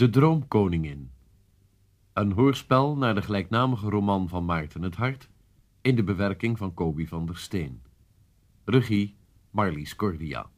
De Droomkoningin. Een hoorspel naar de gelijknamige roman van Maarten het Hart... in de bewerking van Kobi van der Steen. Regie Marlies Cordia.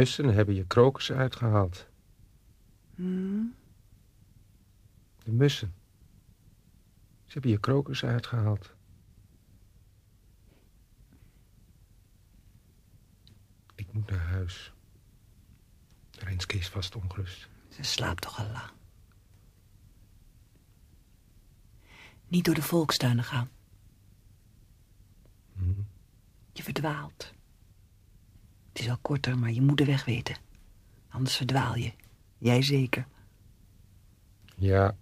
De mussen hebben je krokussen uitgehaald. Hmm? De mussen. Ze hebben je krokussen uitgehaald. Ik moet naar huis. Renske is vast ongerust. Ze slaapt toch al lang. Niet door de volkstuinen gaan. Hm. Je verdwaalt. Het is al korter, maar je moet de weg weten. Anders verdwaal je. Jij zeker. Ja.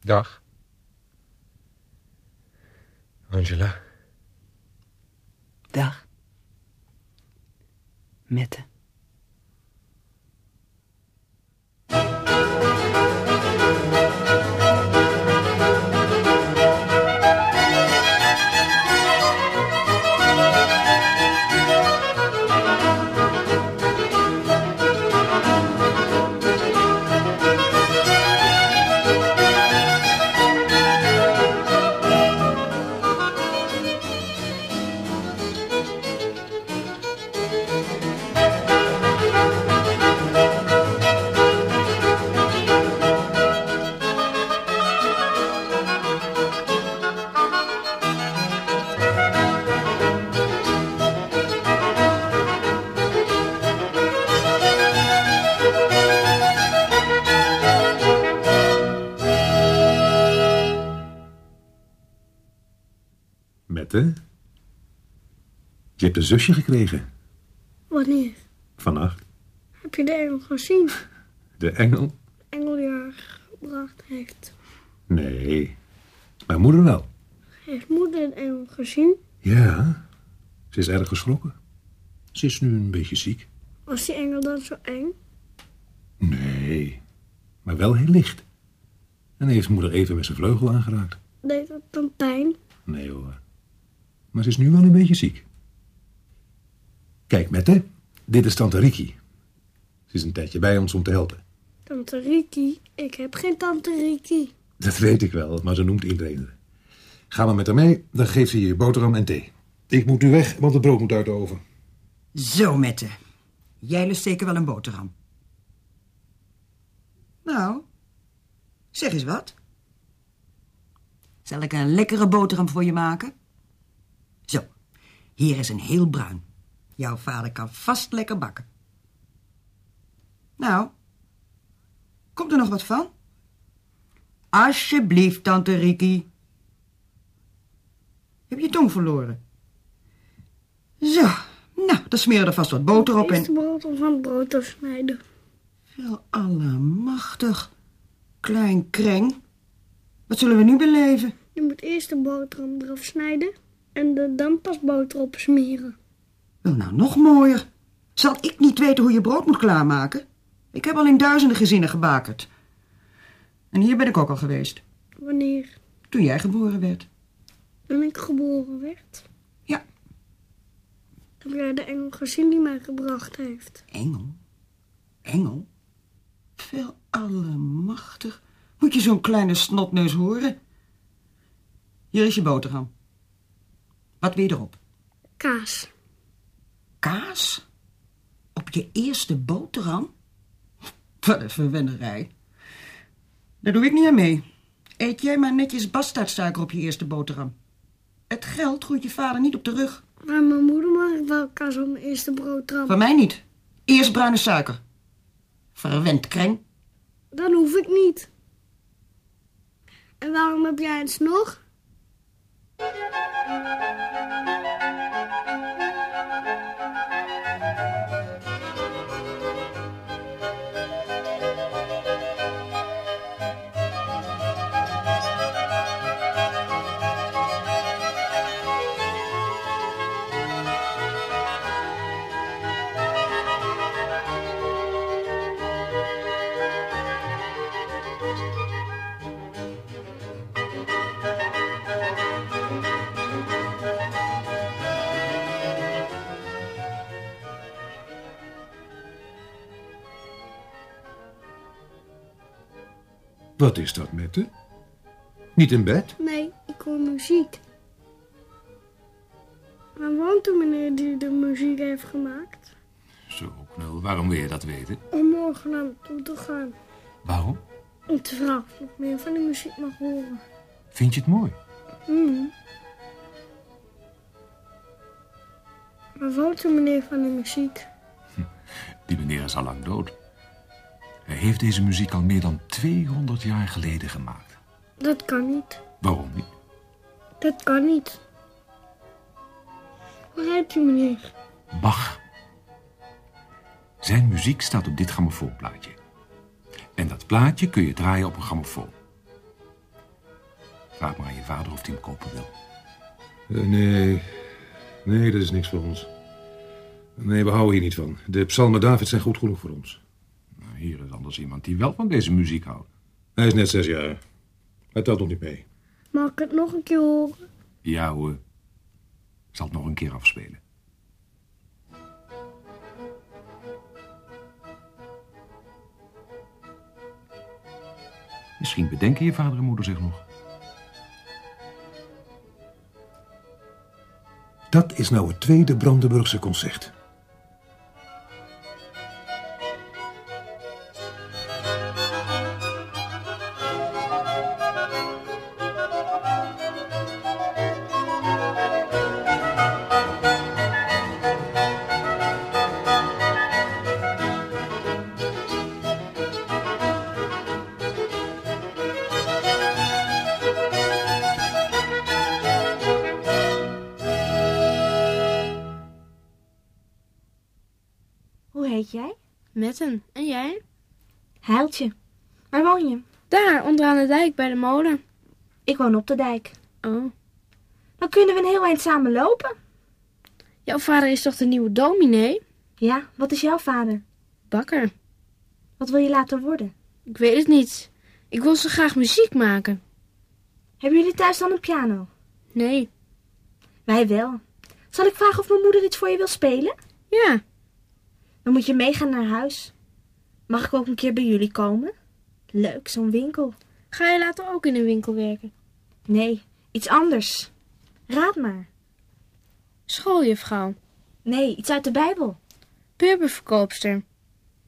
Dag. Angela. Dag. Mette. Mette? Een zusje gekregen. Wanneer? Vannacht. Heb je de engel gezien? De engel? De engel die haar gebracht heeft. Nee. Mijn moeder wel. Heeft moeder de engel gezien? Ja. Ze is erg geschrokken. Ze is nu een beetje ziek. Was die engel dan zo eng? Nee. Maar wel heel licht. En heeft moeder even met zijn vleugel aangeraakt. Deed dat dan pijn? Nee hoor. Maar ze is nu wel een beetje ziek. Kijk, Mette. Dit is tante Riki. Ze is een tijdje bij ons om te helpen. Tante Riki? Ik heb geen tante Riki. Dat weet ik wel, maar ze noemt iedereen. Ga maar met haar mee, dan geeft ze je boterham en thee. Ik moet nu weg, want het brood moet uit de oven. Zo, Mette. Jij lust zeker wel een boterham. Nou, zeg eens wat. Zal ik een lekkere boterham voor je maken? Zo, hier is een heel bruin. Jouw vader kan vast lekker bakken. Nou, komt er nog wat van? Alsjeblieft, tante Riki. Heb je tong verloren? Zo, nou, dan smeer je er vast wat boter op Eerst en... de boter van het brood afsnijden. Wel allemachtig. Klein kreng. Wat zullen we nu beleven? Je moet eerst de boterham eraf snijden en er dan pas boter op smeren. Wel nou, nog mooier. Zal ik niet weten hoe je brood moet klaarmaken? Ik heb al in duizenden gezinnen gebakerd. En hier ben ik ook al geweest. Wanneer Toen jij geboren werd. toen ik geboren werd, Ja, heb jij de engel gezien die mij gebracht heeft. engel. Engel? Veel allemachtig. Moet je zo'n kleine snotneus horen? Hier is je boterham. Wat weer erop? Kaas. Kaas? Op je eerste boterham? Wat een verwennerij. Daar doe ik niet aan mee. Eet jij maar netjes bastaardsuiker op je eerste boterham. Het geld groeit je vader niet op de rug. Maar mijn moeder mag wel kaas op mijn eerste broodtrap. Van mij niet. Eerst bruine suiker. Verwend kreng. Dan hoef ik niet. En waarom heb jij het nog? Wat is dat, Mette? Niet in bed? Nee, ik hoor muziek. Waar woont de meneer die de muziek heeft gemaakt? Zo, Knul, waarom wil je dat weten? Om morgen naar naartoe te gaan. Waarom? Om te vragen of ik meer van die muziek mag horen. Vind je het mooi? Hmm. Waar woont de meneer van de muziek? Die meneer is al lang dood. Hij heeft deze muziek al meer dan 200 jaar geleden gemaakt. Dat kan niet. Waarom niet? Dat kan niet. Hoe heet die meneer? Bach. Zijn muziek staat op dit grammofoonplaatje. En dat plaatje kun je draaien op een grammofoon. Vraag maar aan je vader of hij hem kopen wil. Eh, nee, nee, dat is niks voor ons. Nee, we houden hier niet van. De psalmen David zijn goed genoeg voor ons. Hier is anders iemand die wel van deze muziek houdt. Hij is net zes jaar. Hij telt nog niet mee. Mag ik het nog een keer horen? Ja hoor. Ik zal het nog een keer afspelen. Misschien bedenken je vader en moeder zich nog. Dat is nou het tweede Brandenburgse concert. Daar, onderaan de dijk bij de molen. Ik woon op de dijk. Oh. Dan kunnen we een heel eind samen lopen. Jouw vader is toch de nieuwe dominee? Ja, wat is jouw vader? Bakker. Wat wil je later worden? Ik weet het niet. Ik wil zo graag muziek maken. Hebben jullie thuis dan een piano? Nee. Wij wel. Zal ik vragen of mijn moeder iets voor je wil spelen? Ja. Dan moet je meegaan naar huis. Mag ik ook een keer bij jullie komen? Leuk, zo'n winkel. Ga je later ook in een winkel werken? Nee, iets anders. Raad maar. Schooljuffrouw. Nee, iets uit de Bijbel. purperverkoopster.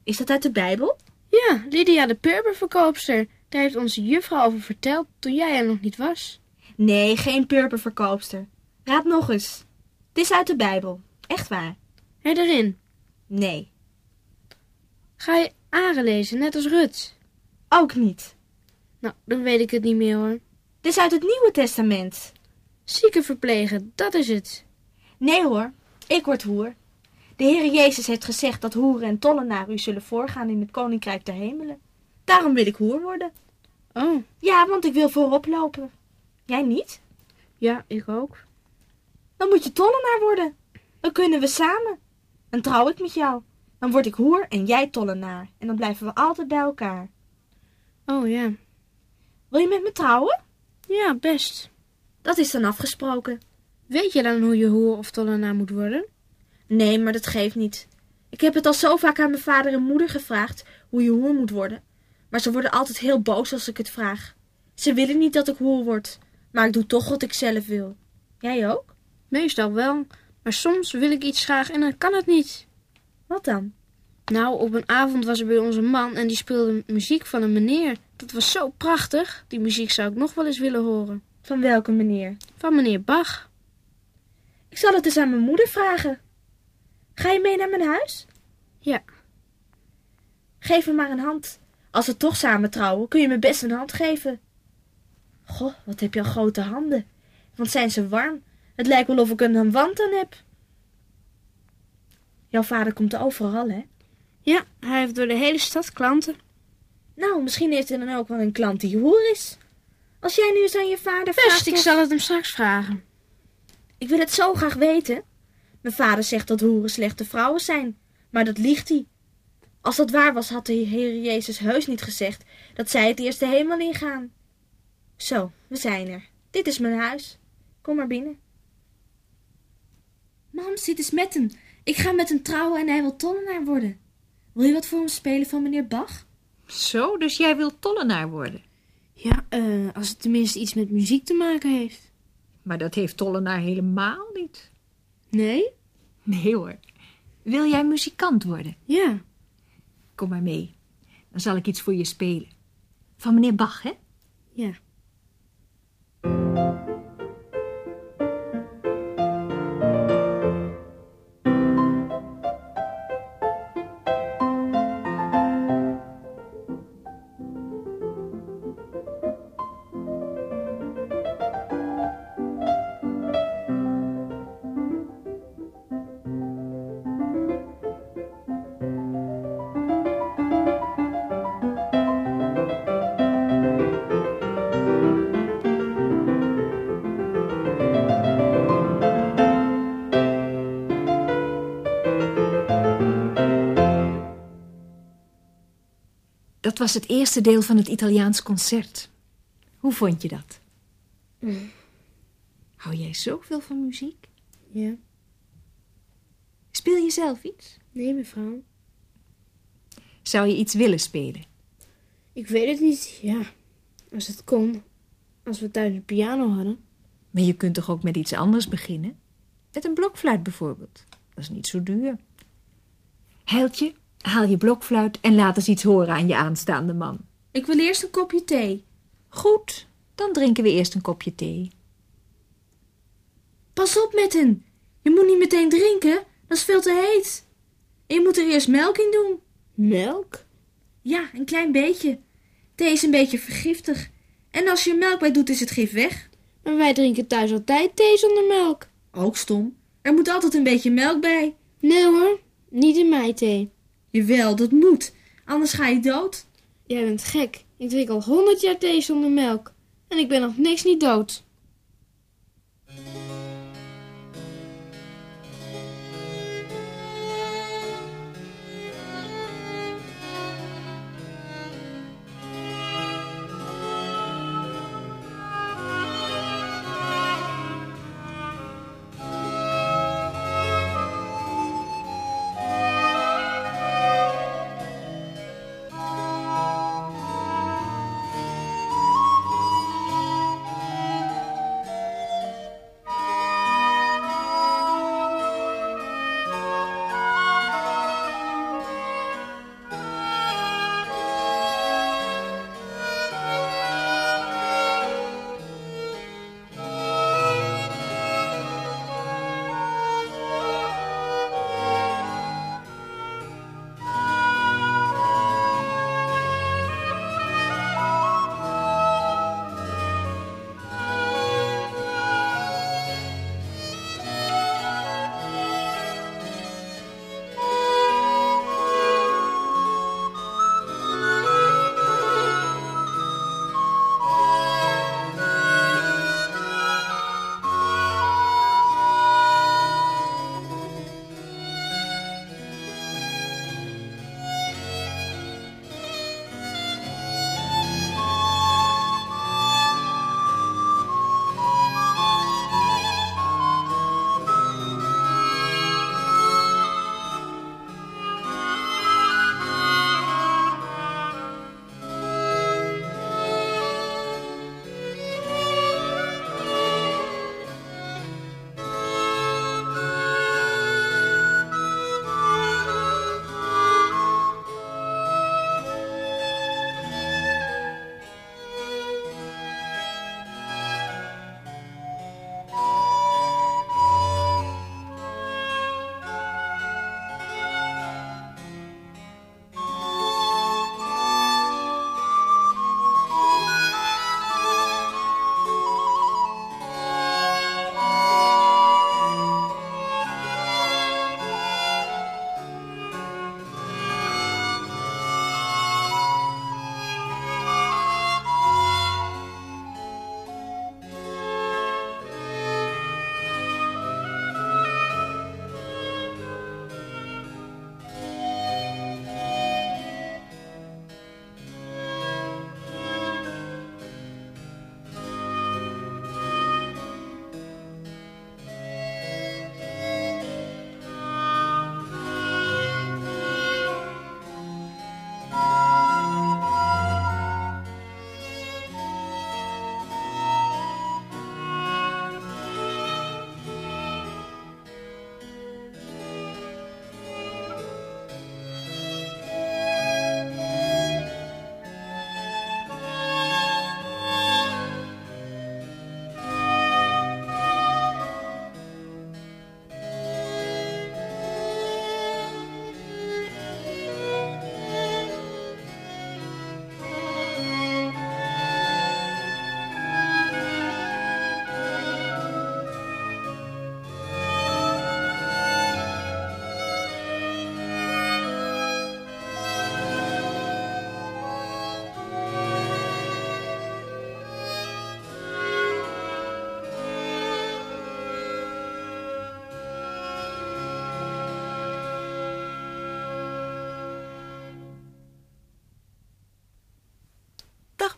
Is dat uit de Bijbel? Ja, Lydia de purperverkoopster. Daar heeft onze juffrouw over verteld toen jij er nog niet was. Nee, geen purperverkoopster. Raad nog eens. Het is uit de Bijbel. Echt waar. Hé, erin. Nee, Ga je Aren lezen, net als Rut? Ook niet. Nou, dan weet ik het niet meer hoor. Het is uit het Nieuwe Testament. Zieken verplegen, dat is het. Nee hoor, ik word hoer. De Heere Jezus heeft gezegd dat hoeren en tollenaar u zullen voorgaan in het Koninkrijk der Hemelen. Daarom wil ik hoer worden. Oh, Ja, want ik wil voorop lopen. Jij niet? ja, ik ook. Dan moet je tollenaar worden. Dan kunnen we samen. Dan trouw ik met jou. Dan word ik hoer en jij tollenaar. En dan blijven we altijd bij elkaar. Oh ja. Wil je met me trouwen? Ja, best. Dat is dan afgesproken. Weet je dan hoe je hoer of tollenaar moet worden? Nee, maar dat geeft niet. Ik heb het al zo vaak aan mijn vader en moeder gevraagd hoe je hoer moet worden. Maar ze worden altijd heel boos als ik het vraag. Ze willen niet dat ik hoer word, maar ik doe toch wat ik zelf wil. Jij ook? Meestal wel, maar soms wil ik iets graag en dan kan het niet. Wat dan? Nou, op een avond was er bij onze man en die speelde muziek van een meneer. Dat was zo prachtig. Die muziek zou ik nog wel eens willen horen. Van welke manier? Van meneer Bach. Ik zal het eens aan mijn moeder vragen. Ga je mee naar mijn huis? Ja. Geef me maar een hand. Als we toch samen trouwen, kun je me best een hand geven. Goh, wat heb je al grote handen. Wat zijn ze warm. Het lijkt wel of ik een wand aan heb. Jouw vader komt overal, hè? Ja, hij heeft door de hele stad klanten. Nou, misschien heeft hij dan ook wel een klant die hoer is. Als jij nu eens aan je vader vraagt... Best, ik of- zal het hem straks vragen. Ik wil het zo graag weten. Mijn vader zegt dat hoeren slechte vrouwen zijn, maar dat liegt hij. Als dat waar was, had de Heer Jezus heus niet gezegd dat zij het eerst de hemel ingaan. Zo, we zijn er. Dit is mijn huis. Kom maar binnen. Mam, zit eens met hem. Ik ga met hem trouwen en hij wil tollenaar worden. Wil je wat voor hem spelen van meneer Bach? Zo, dus jij wilt tollenaar worden. Ja, eh, als het tenminste iets met muziek te maken heeft. Maar dat heeft tollenaar helemaal niet. Nee? Nee hoor. Wil jij muzikant worden? Ja. Kom maar mee. Dan zal ik iets voor je spelen. Van meneer Bach, hè? Ja. Dat was het eerste deel van het Italiaans concert. Hoe vond je dat? Hou jij zoveel van muziek? Ja. Speel je zelf iets? Nee, mevrouw. Zou je iets willen spelen? Ik weet het niet. Ja. Als het kon. Als we thuis een piano hadden. Maar je kunt toch ook met iets anders beginnen? Met een blokfluit bijvoorbeeld. Dat is niet zo duur. Heiltje, haal je blokfluit en laat eens iets horen aan je aanstaande man. Ik wil eerst een kopje thee. Goed, dan drinken we eerst een kopje thee. Pas op met hen. Je moet niet meteen drinken. Dat is veel te heet. En je moet er eerst melk in doen. Melk? Ja, een klein beetje. Thee is een beetje vergiftig. En als je er melk bij doet, is het gif weg. Maar wij drinken thuis altijd thee zonder melk. Ook stom. Er moet altijd een beetje melk bij. Nee hoor, niet in mijn thee. Jawel, dat moet. Anders ga je dood. Jij bent gek. Ik drink al honderd jaar thee zonder melk. En ik ben nog niks niet dood.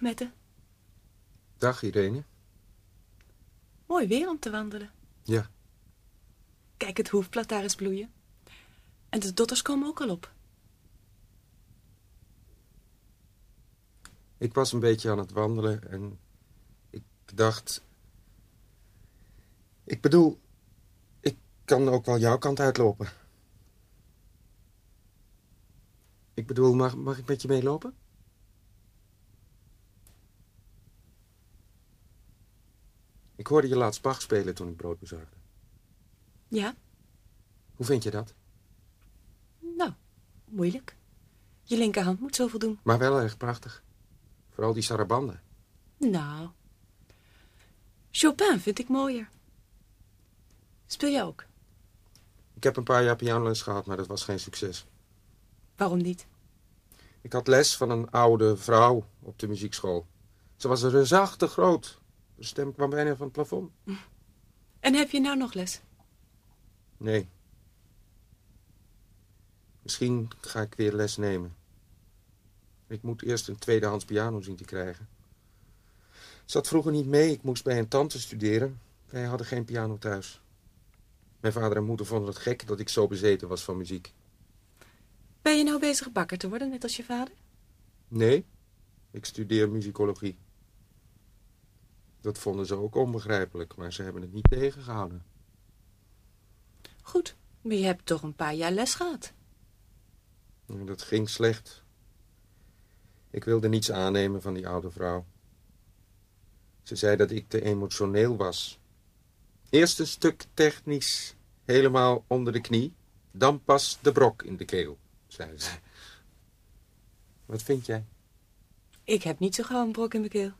Dag, Mette. Dag, Irene. Mooi weer om te wandelen. Ja. Kijk, het hoefblad daar is bloeien. En de dotters komen ook al op. Ik was een beetje aan het wandelen en ik dacht... Ik bedoel, ik kan ook wel jouw kant uitlopen. Ik bedoel, mag, mag ik met je meelopen? Hoorde je laatst Bach spelen toen ik brood bezorgde. Ja? Hoe vind je dat? Nou, moeilijk. Je linkerhand moet zoveel doen. Maar wel erg prachtig. Vooral die sarabande. Nou. Chopin vind ik mooier. Speel jij ook? Ik heb een paar jaar pianoles gehad, maar dat was geen succes. Waarom niet? Ik had les van een oude vrouw op de muziekschool. Ze was reusachtig groot. De stem kwam bijna van het plafond. En heb je nou nog les? Nee. Misschien ga ik weer les nemen. Ik moet eerst een tweedehands piano zien te krijgen. Zat vroeger niet mee. Ik moest bij een tante studeren. Wij hadden geen piano thuis. Mijn vader en moeder vonden het gek dat ik zo bezeten was van muziek. Ben je nou bezig bakker te worden, net als je vader? Nee, ik studeer muzikologie. Dat vonden ze ook onbegrijpelijk, maar ze hebben het niet tegengehouden. Goed, maar je hebt toch een paar jaar les gehad. Dat ging slecht. Ik wilde niets aannemen van die oude vrouw. Ze zei dat ik te emotioneel was. Eerst een stuk technisch, helemaal onder de knie. Dan pas de brok in de keel, zei ze. Wat vind jij? Ik heb niet zo gauw een brok in mijn keel.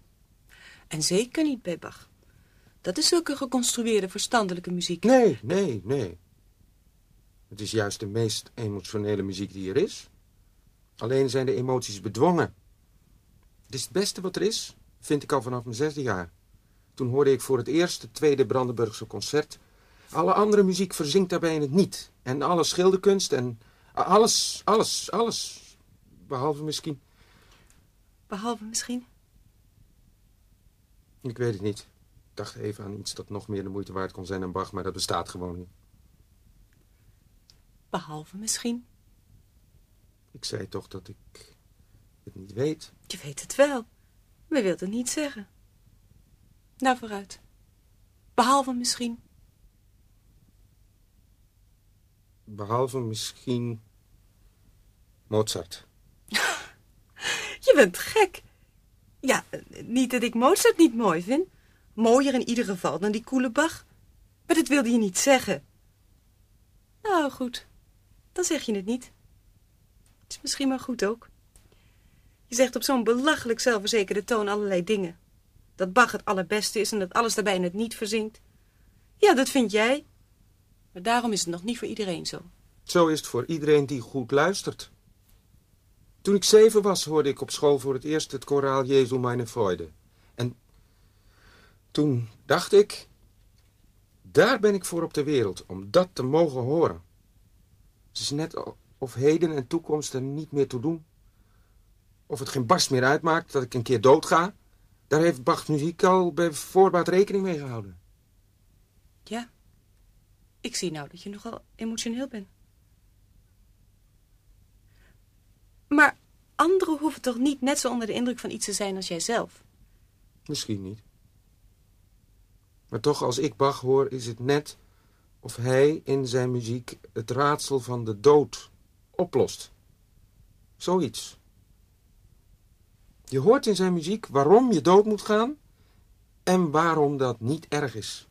En zeker niet bij Bach. Dat is zulke geconstrueerde, verstandelijke muziek. Nee, nee, nee. Het is juist de meest emotionele muziek die er is. Alleen zijn de emoties bedwongen. Het is het beste wat er is, vind ik al vanaf mijn zesde jaar. Toen hoorde ik voor het eerst het tweede Brandenburgse concert. Alle andere muziek verzinkt daarbij in het niet. En alle schilderkunst en alles, alles, alles. Behalve misschien... Behalve misschien? Ik weet het niet. Ik dacht even aan iets dat nog meer de moeite waard kon zijn dan Bach, maar dat bestaat gewoon niet. Behalve misschien? Ik zei toch dat ik het niet weet. Je weet het wel, maar je wilt het niet zeggen. Nou, vooruit. Behalve misschien. Behalve misschien Mozart. Je bent gek. Ja, niet dat ik Mozart niet mooi vind. Mooier in ieder geval dan die koele Bach. Maar dat wilde je niet zeggen. Nou, goed. Dan zeg je het niet. Het is misschien maar goed ook. Je zegt op zo'n belachelijk zelfverzekerde toon allerlei dingen. Dat Bach het allerbeste is en dat alles daarbij in het niet verzinkt. Ja, dat vind jij. Maar daarom is het nog niet voor iedereen zo. Zo is het voor iedereen die goed luistert. Toen ik zeven was, hoorde ik op school voor het eerst het koraal Jezu meine Freude. En toen dacht ik, daar ben ik voor op de wereld, om dat te mogen horen. Het is net of heden en toekomst er niet meer toe doen. Of het geen barst meer uitmaakt dat ik een keer doodga. Daar heeft Bach's muziek al bij voorbaat rekening mee gehouden. Ja, ik zie nou dat je nogal emotioneel bent. Maar anderen hoeven toch niet net zo onder de indruk van iets te zijn als jijzelf? Misschien niet. Maar toch, als ik Bach hoor, is het net of hij in zijn muziek het raadsel van de dood oplost. Zoiets. Je hoort in zijn muziek waarom je dood moet gaan en waarom dat niet erg is.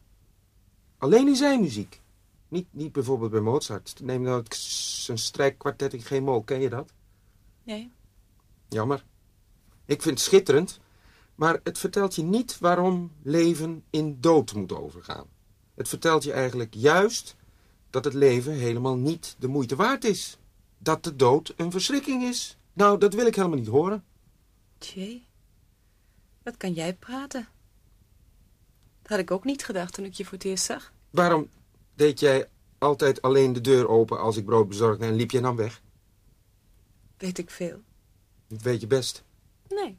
Alleen in zijn muziek. Niet, niet bijvoorbeeld bij Mozart. Neem nou zijn strijkkwartet in G-mol. Ken je dat? Nee. Jammer. Ik vind het schitterend, maar het vertelt je niet waarom leven in dood moet overgaan. Het vertelt je eigenlijk juist dat het leven helemaal niet de moeite waard is. Dat de dood een verschrikking is. Nou, dat wil ik helemaal niet horen. Tjee, wat kan jij praten? Dat had ik ook niet gedacht toen ik je voor het eerst zag. Waarom deed jij altijd alleen de deur open als ik brood bezorgde en liep je dan weg? Weet ik veel. Dat weet je best. Nee.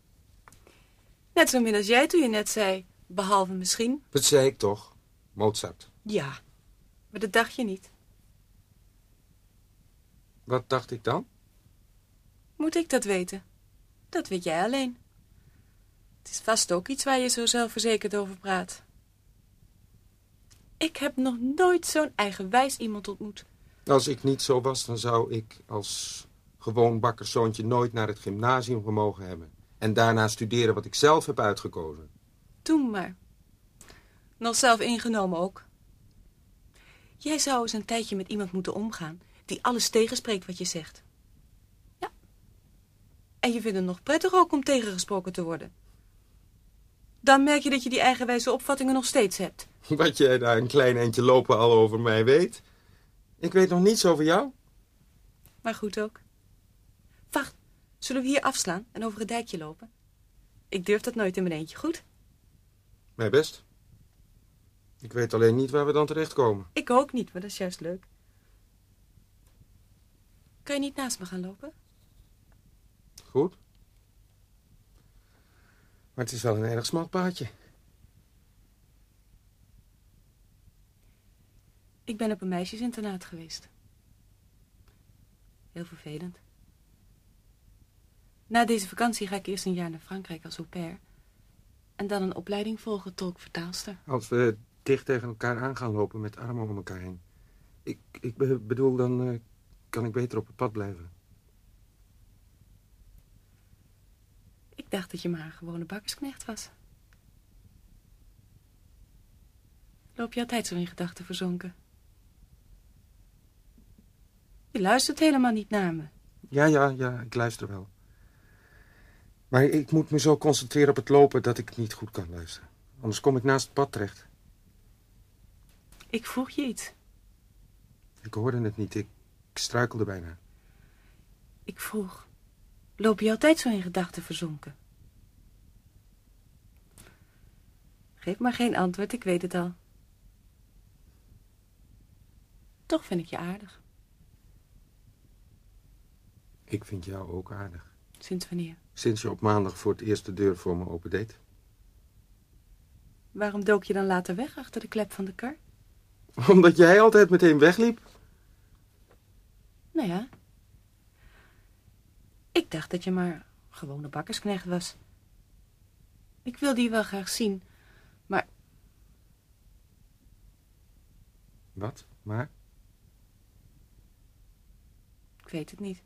Net zo min als jij toen je net zei. Behalve misschien. Dat zei ik toch? Mozart. Ja, maar dat dacht je niet. Wat dacht ik dan? Moet ik dat weten? Dat weet jij alleen. Het is vast ook iets waar je zo zelfverzekerd over praat. Ik heb nog nooit zo'n eigenwijs iemand ontmoet. Als ik niet zo was, dan zou ik als gewoon bakkerszoontje nooit naar het gymnasium gemogen hebben. En daarna studeren wat ik zelf heb uitgekozen. Toen maar. Nog zelf ingenomen ook. Jij zou eens een tijdje met iemand moeten omgaan die alles tegenspreekt wat je zegt. Ja. En je vindt het nog prettig ook om tegengesproken te worden. Dan merk je dat je die eigenwijze opvattingen nog steeds hebt. Wat jij daar een klein eindje lopen al over mij weet. Ik weet nog niets over jou. Maar goed ook. Zullen we hier afslaan en over het dijkje lopen? Ik durf dat nooit in mijn eentje, goed? Mij best. Ik weet alleen niet waar we dan terechtkomen. Ik ook niet, maar dat is juist leuk. Kan je niet naast me gaan lopen? Goed. Maar het is wel een erg smal paadje. Ik ben op een meisjesinternaat geweest. Heel vervelend. Na deze vakantie ga ik eerst een jaar naar Frankrijk als au pair. En dan een opleiding volgen tolk-vertaalster. Als we dicht tegen elkaar aan gaan lopen met armen om elkaar heen. Ik, ik be- bedoel, dan eh, kan ik beter op het pad blijven. Ik dacht dat je maar een gewone bakkersknecht was. Loop je altijd zo in gedachten verzonken? Je luistert helemaal niet naar me. Ja, ja, ja, ik luister wel. Maar ik moet me zo concentreren op het lopen dat ik niet goed kan luisteren. Anders kom ik naast het pad terecht. Ik vroeg je iets. Ik hoorde het niet, ik struikelde bijna. Ik vroeg. Loop je altijd zo in gedachten verzonken? Geef maar geen antwoord, ik weet het al. Toch vind ik je aardig. Ik vind jou ook aardig. Sinds wanneer? Sinds je op maandag voor het eerst de deur voor me opendeed. Waarom dook je dan later weg achter de klep van de kar? Omdat jij altijd meteen wegliep. Nou ja. Ik dacht dat je maar gewone bakkersknecht was. Ik wilde je wel graag zien, maar Wat? Maar? ik weet het niet.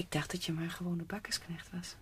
Ik dacht dat je maar een gewone bakkersknecht was.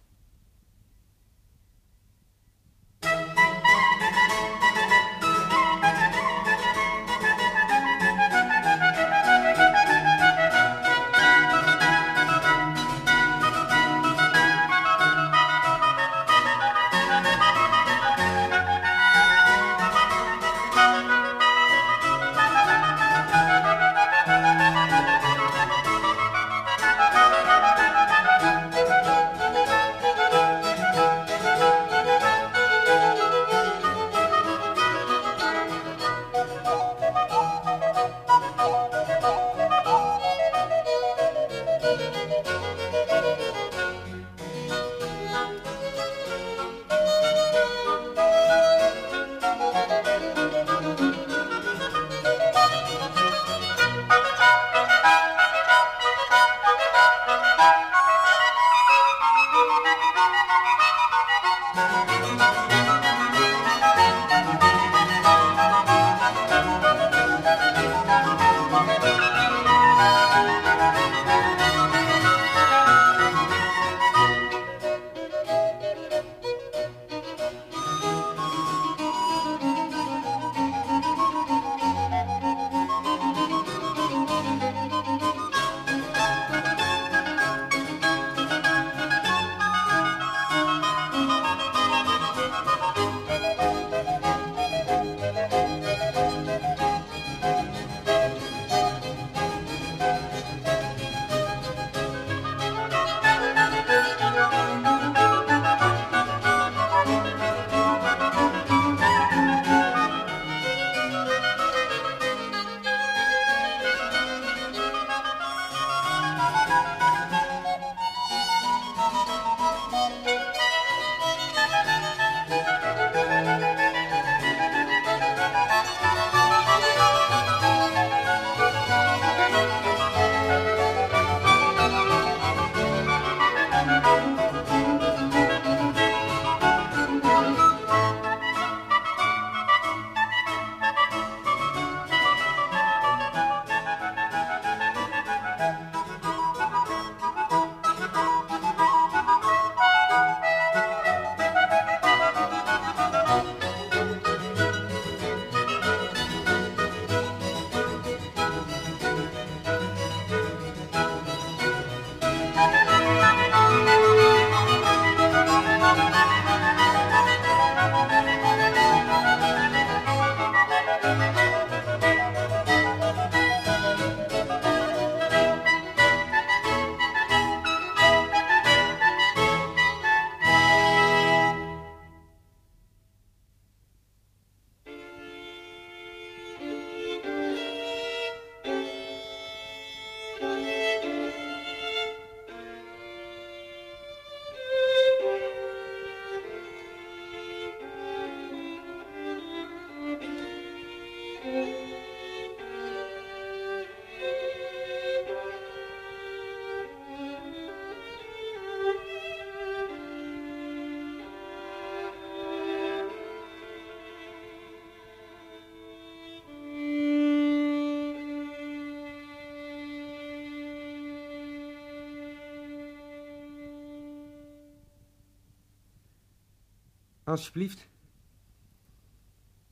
Alsjeblieft.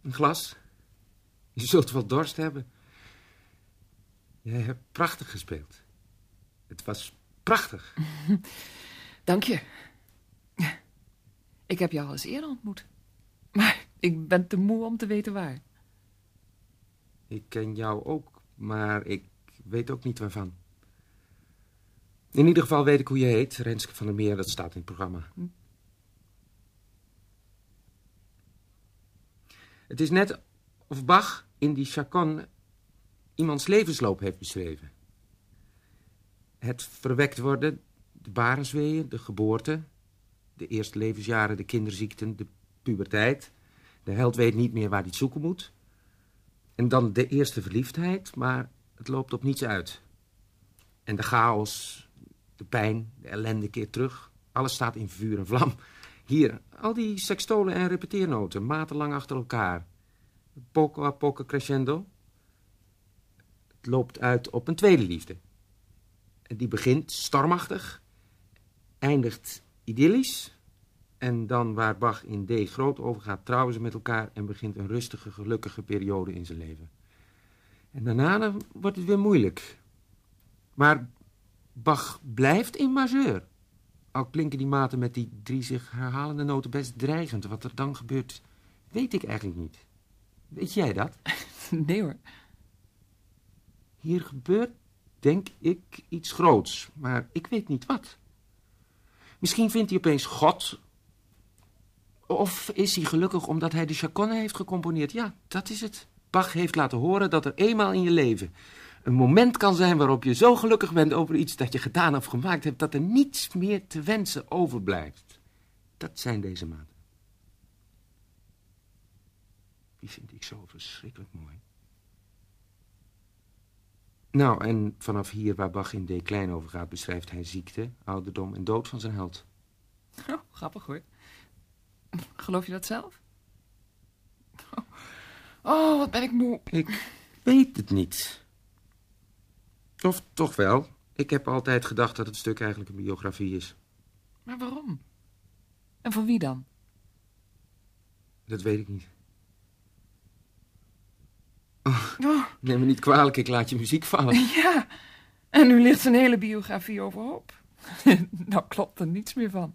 Een glas. Je zult wel dorst hebben. Jij hebt prachtig gespeeld. Het was prachtig. Dank je. Ik heb jou al eens eerder ontmoet. Maar ik ben te moe om te weten waar. Ik ken jou ook, maar ik weet ook niet waarvan. In ieder geval weet ik hoe je heet. Renske van der Meer, dat staat in het programma. Het is net of Bach in die chaconne iemands levensloop heeft beschreven. Het verwekt worden, de barensweeën, de geboorte, de eerste levensjaren, de kinderziekten, de puberteit. De held weet niet meer waar hij het zoeken moet. En dan de eerste verliefdheid, maar het loopt op niets uit. En de chaos, de pijn, de ellende keert terug. Alles staat in vuur en vlam. Hier, al die sextolen en repeteernoten, matenlang achter elkaar. Poco a poco crescendo. Het loopt uit op een tweede liefde. Die begint stormachtig, eindigt idyllisch. En dan waar Bach in D groot overgaat, trouwen ze met elkaar en begint een rustige, gelukkige periode in zijn leven. En daarna wordt het weer moeilijk. Maar Bach blijft in majeur. Al klinken die maten met die drie zich herhalende noten best dreigend. Wat er dan gebeurt, weet ik eigenlijk niet. Weet jij dat? Nee hoor. Hier gebeurt, denk ik, iets groots. Maar ik weet niet wat. Misschien vindt hij opeens God. Of is hij gelukkig omdat hij de chaconne heeft gecomponeerd? Ja, dat is het. Bach heeft laten horen dat er eenmaal in je leven een moment kan zijn waarop je zo gelukkig bent over iets dat je gedaan of gemaakt hebt, dat er niets meer te wensen overblijft. Dat zijn deze maten. Die vind ik zo verschrikkelijk mooi. Nou, en vanaf hier waar Bach in D klein over gaat, beschrijft hij ziekte, ouderdom en dood van zijn held. Oh, grappig hoor. Geloof je dat zelf? Oh, oh wat ben ik moe. Ik weet het niet. Of toch wel. Ik heb altijd gedacht dat het stuk eigenlijk een biografie is. Maar waarom? En van wie dan? Dat weet ik niet. Oh, Neem me niet kwalijk, ik laat je muziek vallen. Ja, en nu ligt zijn hele biografie overhoop. nou klopt er niets meer van.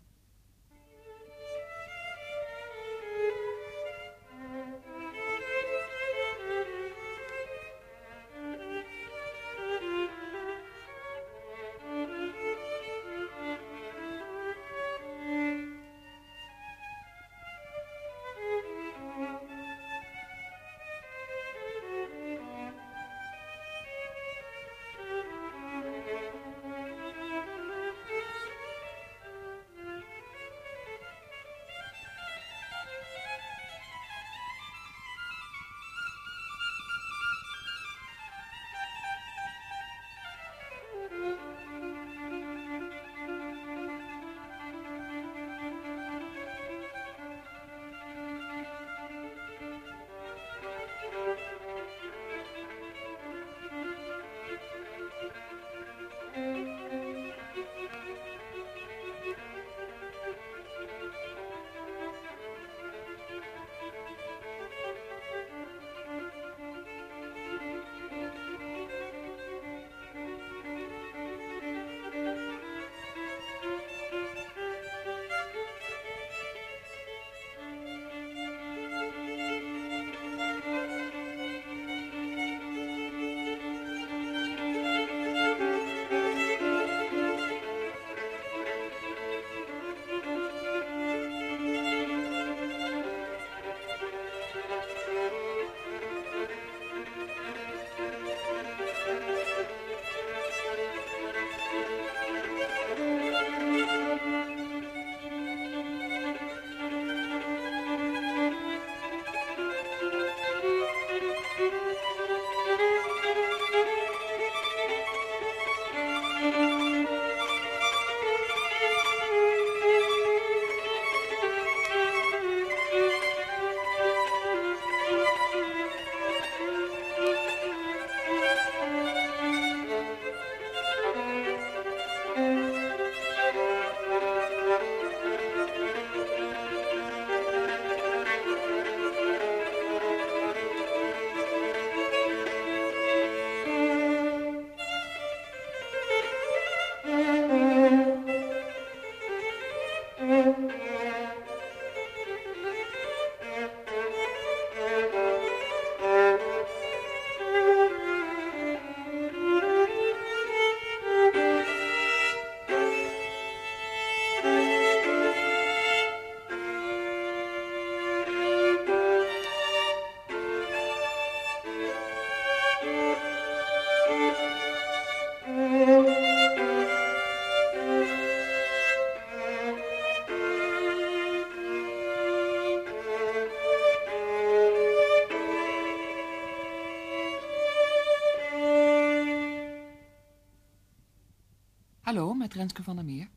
Met Renske van der Meer.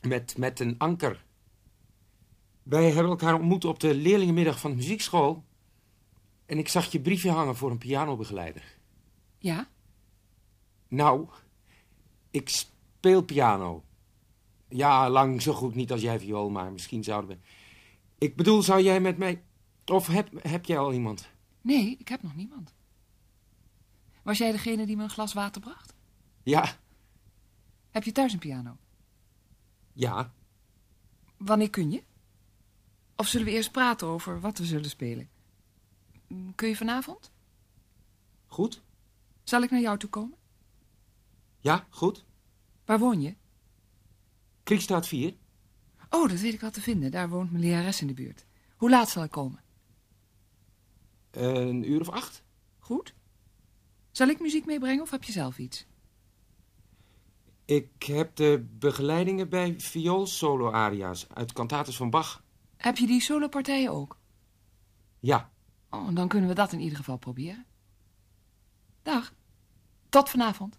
Met, met een anker. Wij hebben elkaar ontmoet op de leerlingenmiddag van de muziekschool. En ik zag je briefje hangen voor een pianobegeleider. Ja? Nou, ik speel piano. Ja, lang zo goed niet als jij viool, maar misschien zouden we... Ik bedoel, zou jij met mij... Of heb, heb jij al iemand? Nee, ik heb nog niemand. Was jij degene die me een glas water bracht? Ja, Heb je thuis een piano? ja. Wanneer kun je? Of zullen we eerst praten over wat we zullen spelen? Mm, Kun je vanavond? Goed? Zal ik naar jou toe komen? Ja, goed. Waar woon je? Kriekstraat 4. Oh, dat weet ik wel te vinden. Daar woont mijn lerares in de buurt. Hoe laat zal ik komen? Een uur of acht. Goed. Zal ik muziek meebrengen of heb je zelf iets? Ik heb de begeleidingen bij viool-solo-aria's uit cantates van Bach. Heb je die solopartijen ook? Ja, Oh, dan kunnen we dat in ieder geval proberen. Dag. Tot vanavond.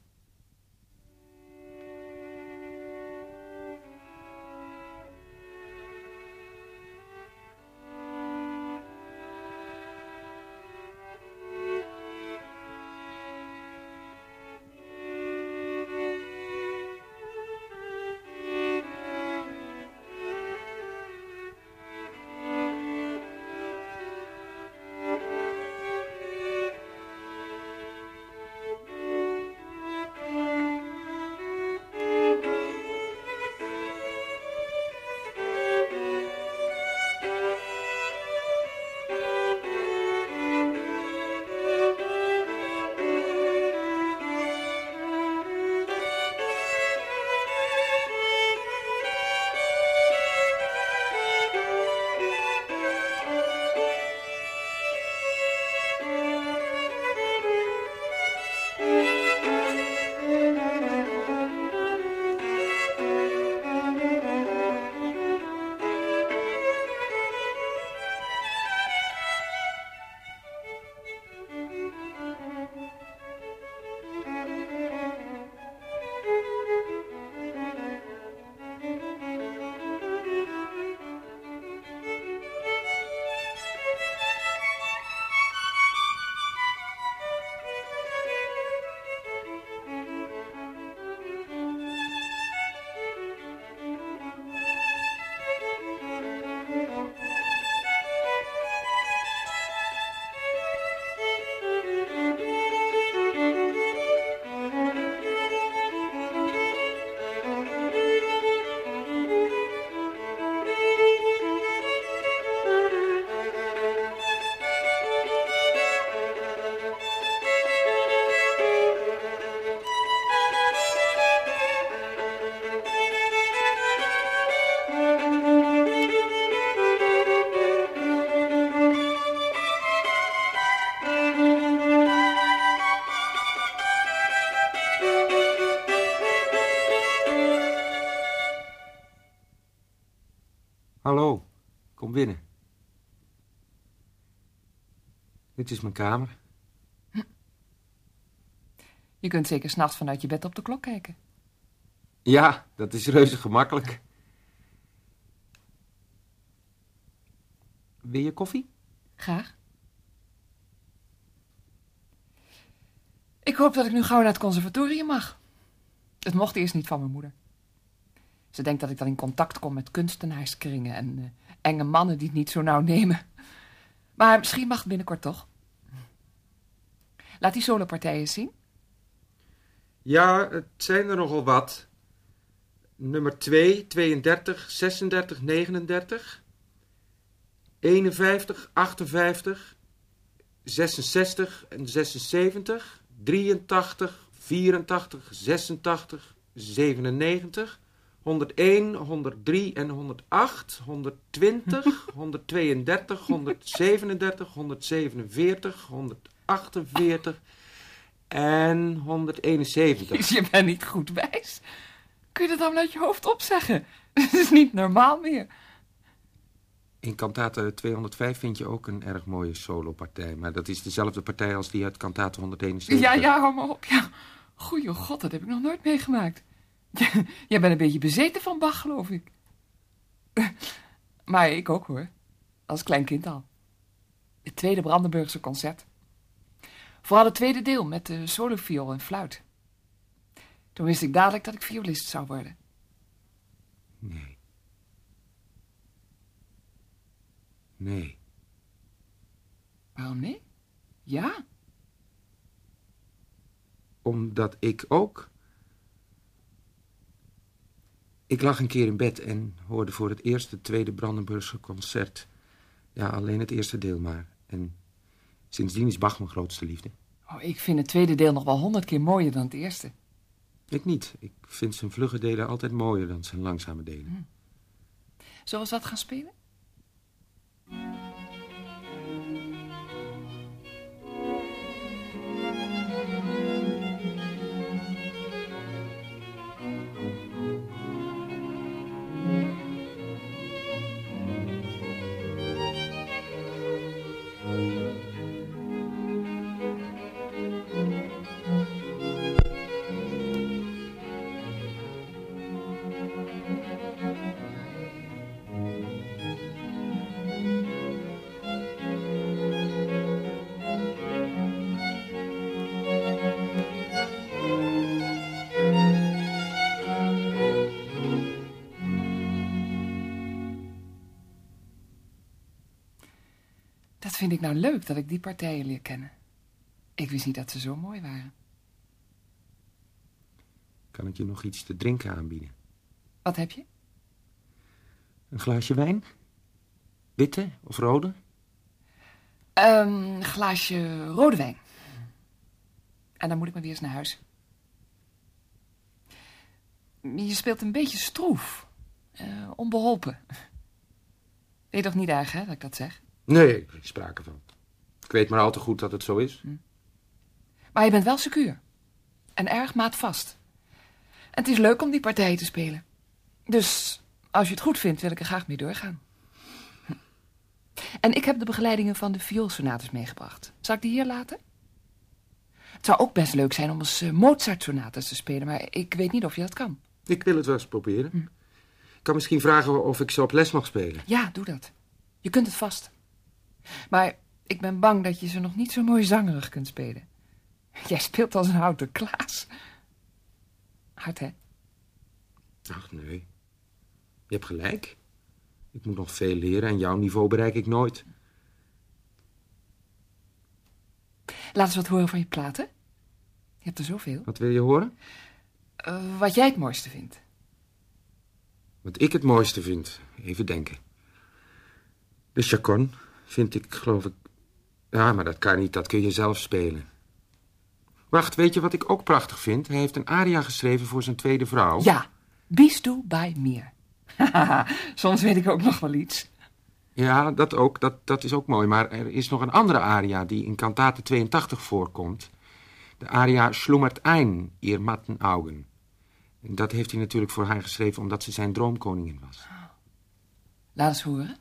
Dit is mijn kamer. Je kunt zeker s'nachts vanuit je bed op de klok kijken. Ja, dat is reuze gemakkelijk. Wil je koffie? Graag. Ik hoop dat ik nu gauw naar het conservatorium mag. Het mocht eerst niet van mijn moeder. Ze denkt dat ik dan in contact kom met kunstenaarskringen en eh, enge mannen die het niet zo nauw nemen. Maar misschien mag het binnenkort toch. Laat die solopartijen zien. Ja, het zijn er nogal wat. Nummer 2, 32, 36, 39. 51, 58, 66 en 76. 83, 84, 86, 97. 101, 103 en 108, 120, 132, 137, 147, 148 en 171. Je bent niet goed wijs. Kun je dat allemaal uit je hoofd opzeggen? Het is niet normaal meer. In kantate 205 vind je ook een erg mooie solopartij. Maar dat is dezelfde partij als die uit kantate 171. Ja, ja, hou maar op. Ja. Goeie god, dat heb ik nog nooit meegemaakt. Jij bent een beetje bezeten van Bach, geloof ik. Maar ik ook hoor. Als klein kind al. Het tweede Brandenburgse concert. Vooral het tweede deel met de soloviool en fluit. Toen wist ik dadelijk dat ik violist zou worden. Nee. Nee. Waarom nee? Ja. Omdat ik ook... Ik lag een keer in bed en hoorde voor het eerst het tweede Brandenburgse concert. Ja, alleen het eerste deel maar. En sindsdien is Bach mijn grootste liefde. Oh, ik vind het tweede deel nog wel honderd keer mooier dan het eerste. Ik niet. Ik vind zijn vlugge delen altijd mooier dan zijn langzame delen. Hm. Zullen we wat gaan spelen? Vind ik nou leuk dat ik die partijen leer kennen. Ik wist niet dat ze zo mooi waren. Kan ik je nog iets te drinken aanbieden? Wat heb je? Een glaasje wijn? Witte of rode? Een glaasje rode wijn. En dan moet ik maar weer eens naar huis. Je speelt een beetje stroef. Eh, onbeholpen. Weet je toch niet erg, hè, dat ik dat zeg? Nee, geen sprake van. Ik weet maar al te goed dat het zo is. Maar je bent wel secuur. En erg maatvast. En het is leuk om die partijen te spelen. Dus als je het goed vindt, wil ik er graag mee doorgaan. En ik heb de begeleidingen van de vioolsonates meegebracht. Zal ik die hier laten? Het zou ook best leuk zijn om eens uh, Mozart-sonates te spelen, maar ik weet niet of je dat kan. Ik wil het wel eens proberen. Ik kan misschien vragen of ik ze op les mag spelen. Ja, doe dat. Je kunt het vast. Maar ik ben bang dat je ze nog niet zo mooi zangerig kunt spelen. Jij speelt als een houten Klaas. Hard, hè? Ach, nee. Je hebt gelijk. Ik moet nog veel leren en jouw niveau bereik ik nooit. Laat eens wat horen van je platen. Je hebt er zoveel. Wat wil je horen? Uh, wat jij het mooiste vindt. Wat ik het mooiste vind? Even denken. De chaconne vind ik, geloof ik... Ja, maar dat kan niet, dat kun je zelf spelen. Wacht, weet je wat ik ook prachtig vind? Hij heeft een aria geschreven voor zijn tweede vrouw. Ja, Bist du bei mir. Soms weet ik ook nog wel iets. Ja, dat ook. Dat, dat is ook mooi. Maar er is nog een andere aria die in kantate 82 voorkomt. De aria Schlummert ein, ihr matten Augen. En dat heeft hij natuurlijk voor haar geschreven omdat ze zijn droomkoningin was. Laat eens horen.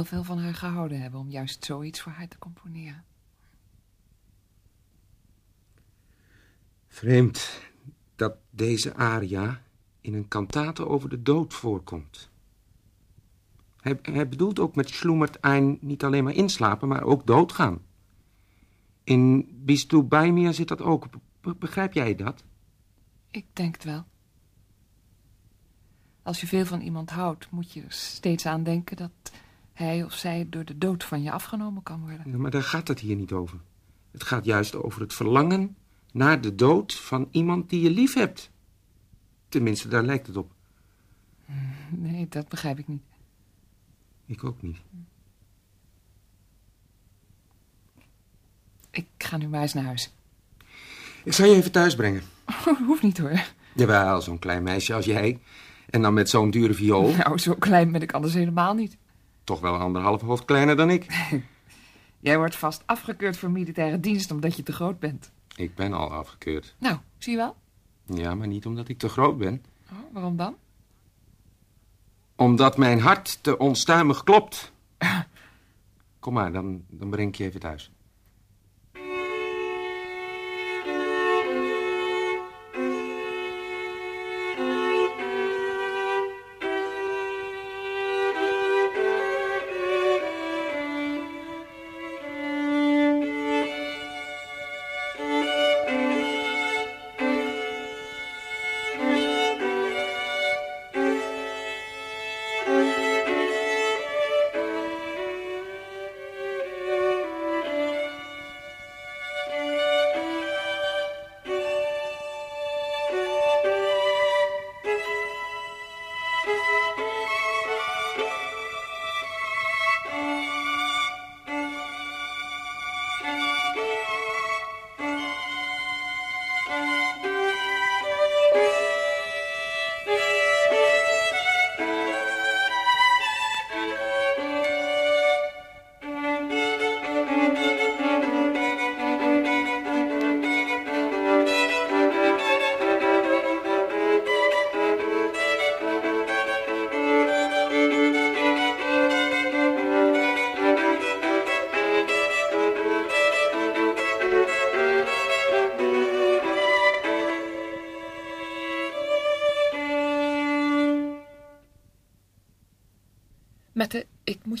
Heel veel van haar gehouden hebben om juist zoiets voor haar te componeren. Vreemd dat deze aria in een kantate over de dood voorkomt. Hij, hij bedoelt ook met schloemert ein niet alleen maar inslapen, maar ook doodgaan. In Bist du bei mir zit dat ook. Be- begrijp jij dat? Ik denk het wel. Als je veel van iemand houdt, moet je er steeds aan denken dat hij of zij door de dood van je afgenomen kan worden. Ja, maar daar gaat het hier niet over. Het gaat juist over het verlangen naar de dood van iemand die je lief hebt. Tenminste, daar lijkt het op. Nee, dat begrijp ik niet. Ik ook niet. Ik ga nu maar eens naar huis. Ik zal je even thuis brengen. Hoeft niet hoor. Jawel, zo'n klein meisje als jij. En dan met zo'n dure viool. Nou, zo klein ben ik anders helemaal niet. Toch wel anderhalf hoofd kleiner dan ik. Jij wordt vast afgekeurd voor militaire dienst omdat je te groot bent. Ik ben al afgekeurd. Nou, zie je wel? Ja, maar niet omdat ik te groot ben. Oh, waarom dan? Omdat mijn hart te onstuimig klopt. Kom maar, dan, dan breng ik je even thuis.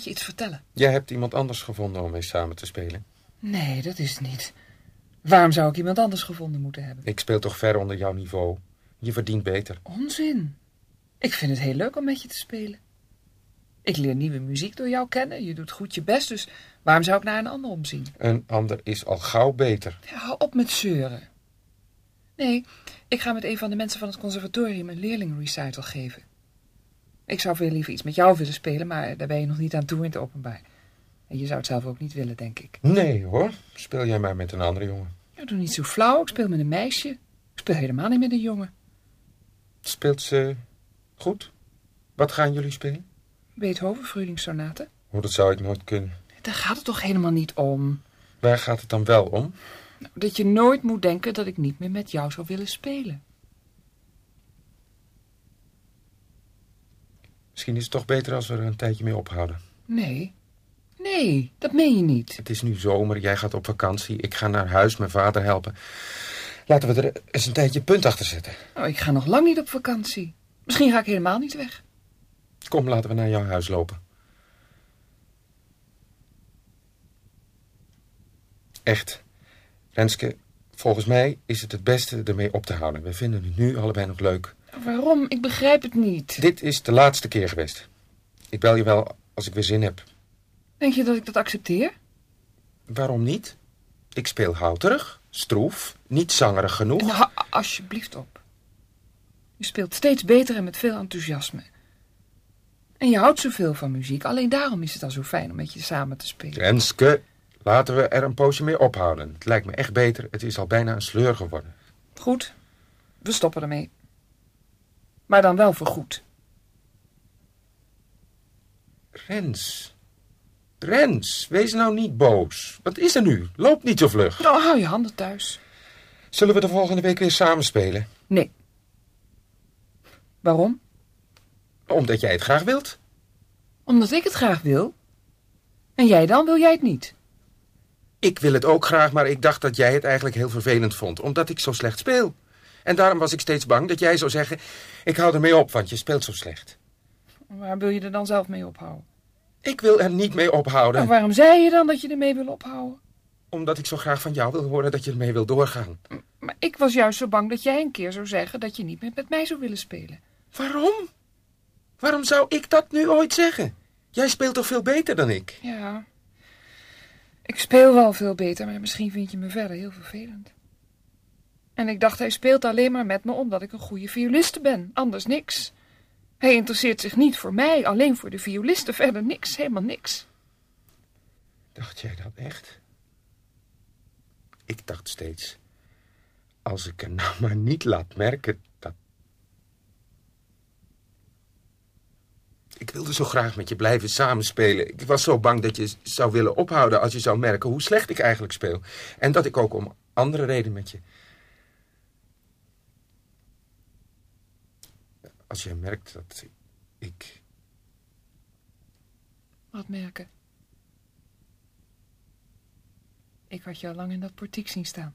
Moet je iets vertellen. Jij hebt iemand anders gevonden om mee samen te spelen. Nee, dat is niet. Waarom zou ik iemand anders gevonden moeten hebben? Ik speel toch ver onder jouw niveau. Je verdient beter. Onzin. Ik vind het heel leuk om met je te spelen. Ik leer nieuwe muziek door jou kennen. Je doet goed je best, dus waarom zou ik naar een ander omzien? Een ander is al gauw beter. Ja, hou op met zeuren. Nee, ik ga met een van de mensen van het conservatorium een leerlingrecital geven. Ik zou veel liever iets met jou willen spelen, maar daar ben je nog niet aan toe in het openbaar. En je zou het zelf ook niet willen, denk ik. Nee hoor, speel jij maar met een andere jongen. Ja, doe niet zo flauw, ik speel met een meisje. Ik speel helemaal niet met een jongen. Speelt ze goed? Wat gaan jullie spelen? Beethoven, Frühlingssonate. Oh, dat zou ik nooit kunnen. Daar gaat het toch helemaal niet om? Waar gaat het dan wel om? Nou, dat je nooit moet denken dat ik niet meer met jou zou willen spelen. Misschien is het toch beter als we er een tijdje mee ophouden. Nee. Nee, dat meen je niet. Het is nu zomer, jij gaat op vakantie, ik ga naar huis mijn vader helpen. Laten we er eens een tijdje punt achter zetten. Nou, ik ga nog lang niet op vakantie. Misschien ga ik helemaal niet weg. Kom, laten we naar jouw huis lopen. Echt. Renske, volgens mij is het het beste ermee op te houden. We vinden het nu allebei nog leuk. Waarom? Ik begrijp het niet. Dit is de laatste keer geweest. Ik bel je wel als ik weer zin heb. Denk je dat ik dat accepteer? Waarom niet? Ik speel houterig, stroef, niet zangerig genoeg. Nou, alsjeblieft op. Je speelt steeds beter en met veel enthousiasme. En je houdt zoveel van muziek. Alleen daarom is het al zo fijn om met je samen te spelen. Renske, laten we er een poosje mee ophouden. Het lijkt me echt beter. Het is al bijna een sleur geworden. Goed, we stoppen ermee. Maar dan wel voor goed. Rens. Rens, wees nou niet boos. Wat is er nu? Loop niet zo vlug. Nou, hou je handen thuis. Zullen we de volgende week weer samen spelen? Nee. Waarom? Omdat jij het graag wilt. Omdat ik het graag wil. En jij dan? Wil jij het niet? Ik wil het ook graag, maar ik dacht dat jij het eigenlijk heel vervelend vond, omdat ik zo slecht speel. En daarom was ik steeds bang dat jij zou zeggen, ik hou ermee op, want je speelt zo slecht. Waar wil je er dan zelf mee ophouden? Ik wil er niet mee ophouden. En waarom zei je dan dat je ermee wil ophouden? Omdat ik zo graag van jou wil horen dat je ermee wil doorgaan. Maar ik was juist zo bang dat jij een keer zou zeggen dat je niet meer met mij zou willen spelen. Waarom? Waarom zou ik dat nu ooit zeggen? Jij speelt toch veel beter dan ik? Ja, ik speel wel veel beter, maar misschien vind je me verder heel vervelend. En ik dacht, hij speelt alleen maar met me omdat ik een goede violiste ben, anders niks. Hij interesseert zich niet voor mij, alleen voor de violisten, verder niks, helemaal niks. Dacht jij dat echt? Ik dacht steeds, als ik er nou maar niet laat merken dat... Ik wilde zo graag met je blijven samenspelen. Ik was zo bang dat je zou willen ophouden als je zou merken hoe slecht ik eigenlijk speel. En dat ik ook om andere reden met je... Als jij merkt dat ik... Wat merken? Ik had je al lang in dat portiek zien staan.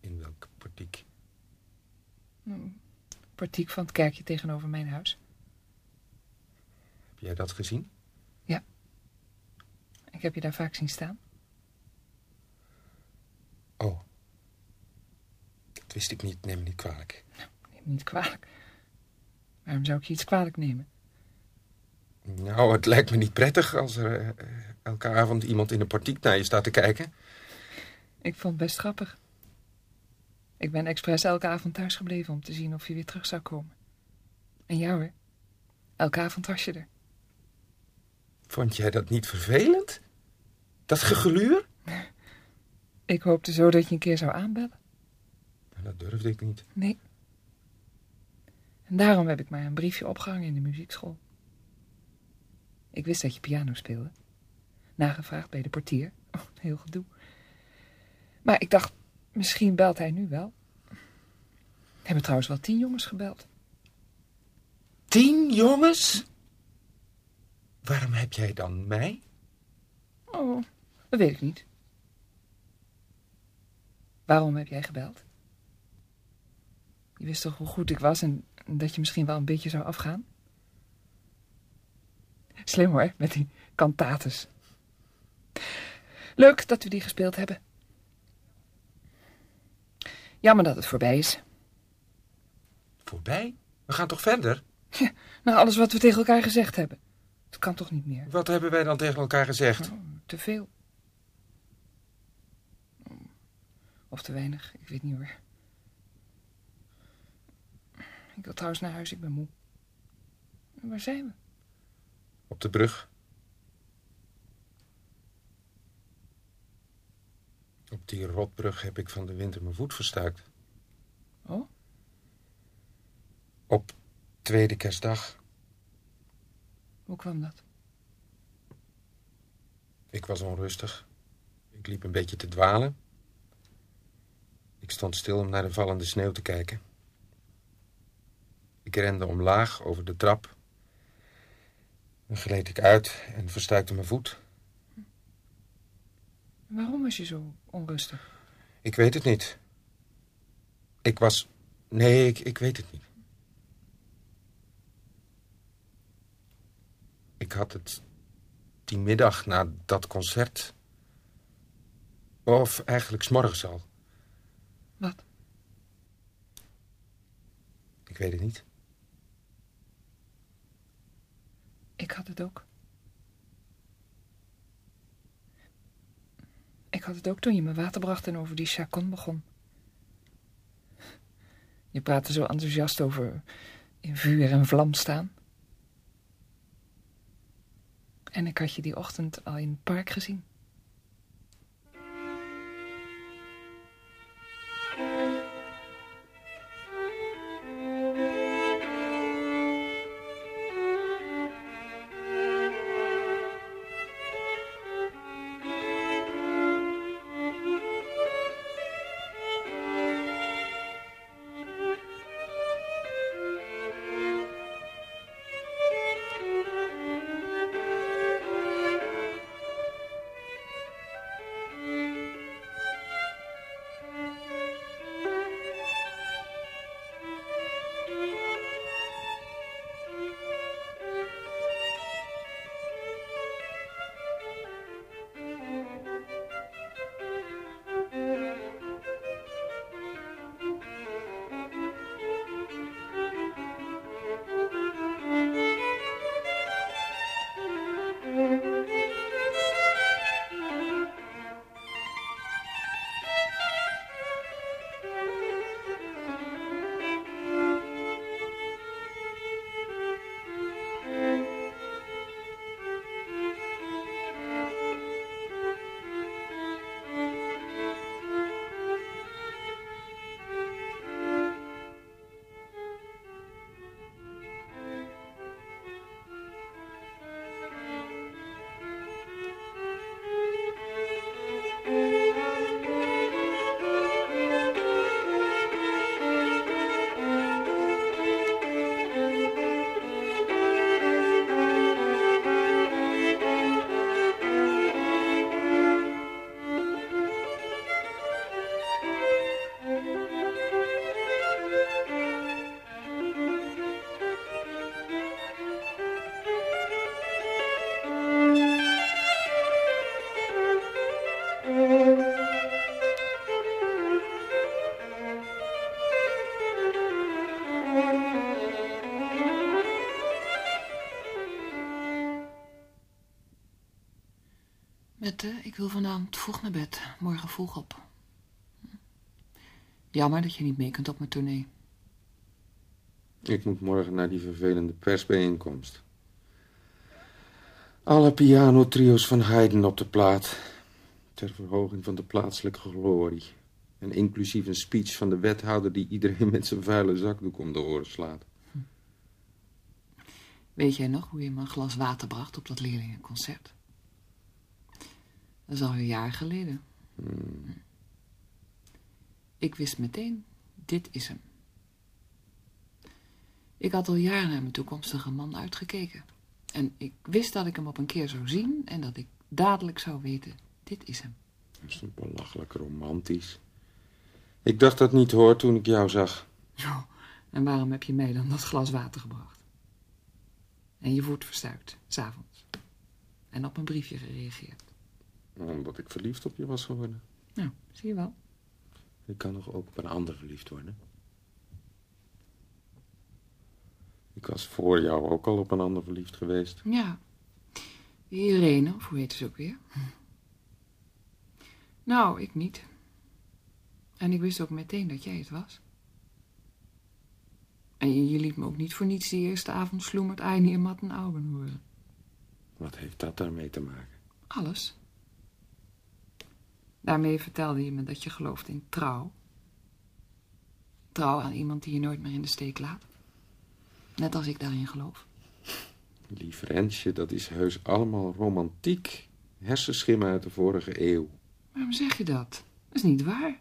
In welk portiek? Hm, portiek van het kerkje tegenover mijn huis. Heb jij dat gezien? Ja. Ik heb je daar vaak zien staan. Oh. Dat wist ik niet. Neem me niet kwalijk. Neem me niet kwalijk. Waarom zou ik je iets kwalijk nemen? Nou, het lijkt me niet prettig als er eh, elke avond iemand in een portiek naar je staat te kijken. Ik vond het best grappig. Ik ben expres elke avond thuis gebleven om te zien of je weer terug zou komen. En jou, hè? Elke avond was je er. Vond jij dat niet vervelend? Dat gegluur? Ik hoopte zo dat je een keer zou aanbellen. Maar dat durfde ik niet. Nee. En daarom heb ik maar een briefje opgehangen in de muziekschool. Ik wist dat je piano speelde. Nagevraagd bij de portier. Oh, heel gedoe. Maar ik dacht, misschien belt hij nu wel. Er hebben trouwens wel tien jongens gebeld. Tien jongens? Waarom heb jij dan mij? Oh, dat weet ik niet. Waarom heb jij gebeld? Je wist toch hoe goed ik was en dat je misschien wel een beetje zou afgaan? Slim hoor, met die cantates. Leuk dat we die gespeeld hebben. Jammer dat het voorbij is. Voorbij? We gaan toch verder? Ja, nou, alles wat we tegen elkaar gezegd hebben. Het kan toch niet meer? Wat hebben wij dan tegen elkaar gezegd? Oh, te veel. Of te weinig, ik weet niet hoor. Ik wil trouwens naar huis, ik ben moe. Waar zijn we? Op de brug. Op die rotbrug heb ik van de winter mijn voet verstuikt. Oh? Op tweede kerstdag. Hoe kwam dat? Ik was onrustig. Ik liep een beetje te dwalen. Ik stond stil om naar de vallende sneeuw te kijken. Ik rende omlaag over de trap. Dan gleed ik uit en verstuikte mijn voet. Waarom was je zo onrustig? Ik weet het niet. Ik was... Nee, ik, ik weet het niet. Ik had het die middag na dat concert... Of eigenlijk s'morgens al. Wat? Ik weet het niet. Ik had het ook. Ik had het ook toen je me water bracht en over die chacon begon. Je praatte zo enthousiast over in vuur en vlam staan. En ik had je die ochtend al in het park gezien. Ik wil vanavond vroeg naar bed. Morgen vroeg op. Jammer dat je niet mee kunt op mijn tournee. Ik moet morgen naar die vervelende persbijeenkomst. Alle pianotrio's van Haydn op de plaat. Ter verhoging van de plaatselijke glorie. En inclusief een speech van de wethouder die iedereen met zijn vuile zakdoek om de oren slaat. Weet jij nog hoe je me een glas water bracht op dat leerlingenconcert? Dat is al een jaar geleden. Hmm. Ik wist meteen, dit is hem. Ik had al jaren naar mijn toekomstige man uitgekeken. En ik wist dat ik hem op een keer zou zien en dat ik dadelijk zou weten, dit is hem. Dat is een belachelijk romantisch. Ik dacht dat niet hoor toen ik jou zag. Zo, en waarom heb je mij dan dat glas water gebracht? En je voet verstuikt, s'avonds. En op een briefje gereageerd. Omdat ik verliefd op je was geworden. Nou, zie je wel. Ik kan nog ook op een ander verliefd worden. Ik was voor jou ook al op een ander verliefd geweest. Ja. Irene, of hoe heet ze ook weer? Nou, ik niet. En ik wist ook meteen dat jij het was. En je, je liet me ook niet voor niets die eerste avond sloemert Aini en Matten Auben horen. Wat heeft dat daarmee te maken? Alles. Daarmee vertelde je me dat je gelooft in trouw. Trouw aan iemand die je nooit meer in de steek laat. Net als ik daarin geloof. Lief Rensje, dat is heus allemaal romantiek. Hersenschimmen uit de vorige eeuw. Waarom zeg je dat? Dat is niet waar.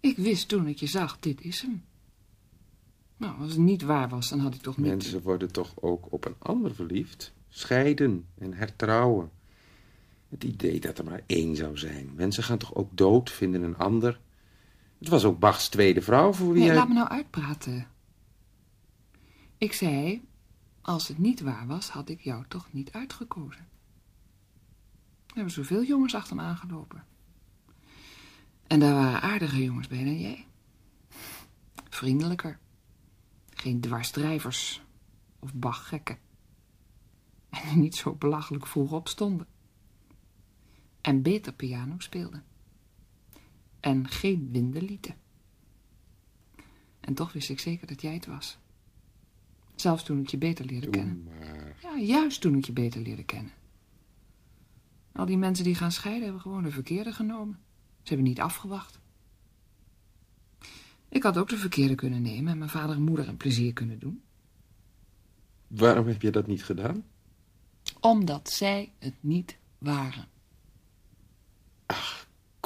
Ik wist toen ik je zag, dit is hem. Nou, als het niet waar was, dan had ik toch niet... Mensen worden toch ook op een ander verliefd? Scheiden en hertrouwen. Het idee dat er maar één zou zijn. Mensen gaan toch ook dood, vinden een ander. Het was ook Bachs tweede vrouw voor wie Nee, hij... laat me nou uitpraten. Ik zei, als het niet waar was, had ik jou toch niet uitgekozen. Er hebben zoveel jongens achter me aangelopen. En daar waren aardige jongens bij dan jij. Vriendelijker. Geen dwarsdrijvers of bachgekken. En die niet zo belachelijk vroeg opstonden. En beter piano speelden. En geen winden lieten. En toch wist ik zeker dat jij het was. Zelfs toen ik je beter leerde kennen. maar... Ja, juist toen ik je beter leerde kennen. Al die mensen die gaan scheiden hebben gewoon de verkeerde genomen. Ze hebben niet afgewacht. Ik had ook de verkeerde kunnen nemen en mijn vader en moeder een plezier kunnen doen. Waarom heb je dat niet gedaan? Omdat zij het niet waren.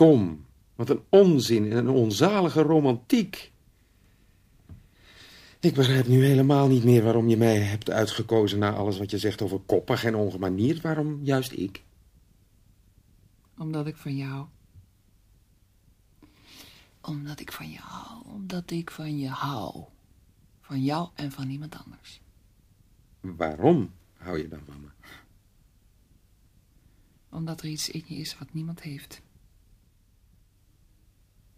Kom, wat een onzin en een onzalige romantiek. Ik begrijp nu helemaal niet meer waarom je mij hebt uitgekozen... na alles wat je zegt over koppig en ongemanierd. Waarom juist ik? Omdat ik van jou. Omdat ik van je hou. Omdat ik van je hou. Van jou en van niemand anders. Waarom hou je dan van me? Omdat er iets in je is wat niemand heeft.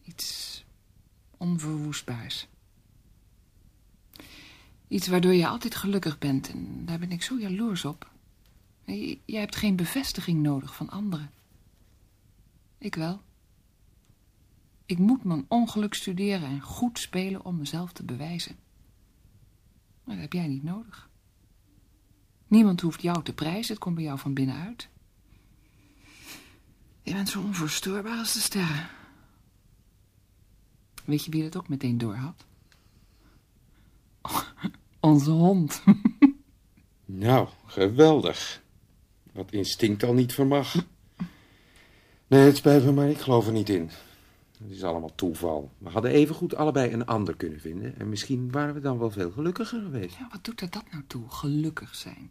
Iets onverwoestbaars. Iets waardoor je altijd gelukkig bent en daar ben ik zo jaloers op. Jij hebt geen bevestiging nodig van anderen. Ik wel. Ik moet mijn ongeluk studeren en goed spelen om mezelf te bewijzen. Maar dat heb jij niet nodig. Niemand hoeft jou te prijzen, het komt bij jou van binnenuit. Je bent zo onverstoorbaar als de sterren. Weet je wie dat ook meteen door had? Onze hond. Nou, geweldig. Wat instinct al niet vermag. Nee, het spijt me, maar ik geloof er niet in. Het is allemaal toeval. We hadden evengoed allebei een ander kunnen vinden... en misschien waren we dan wel veel gelukkiger geweest. Ja, wat doet er dat nou toe, gelukkig zijn?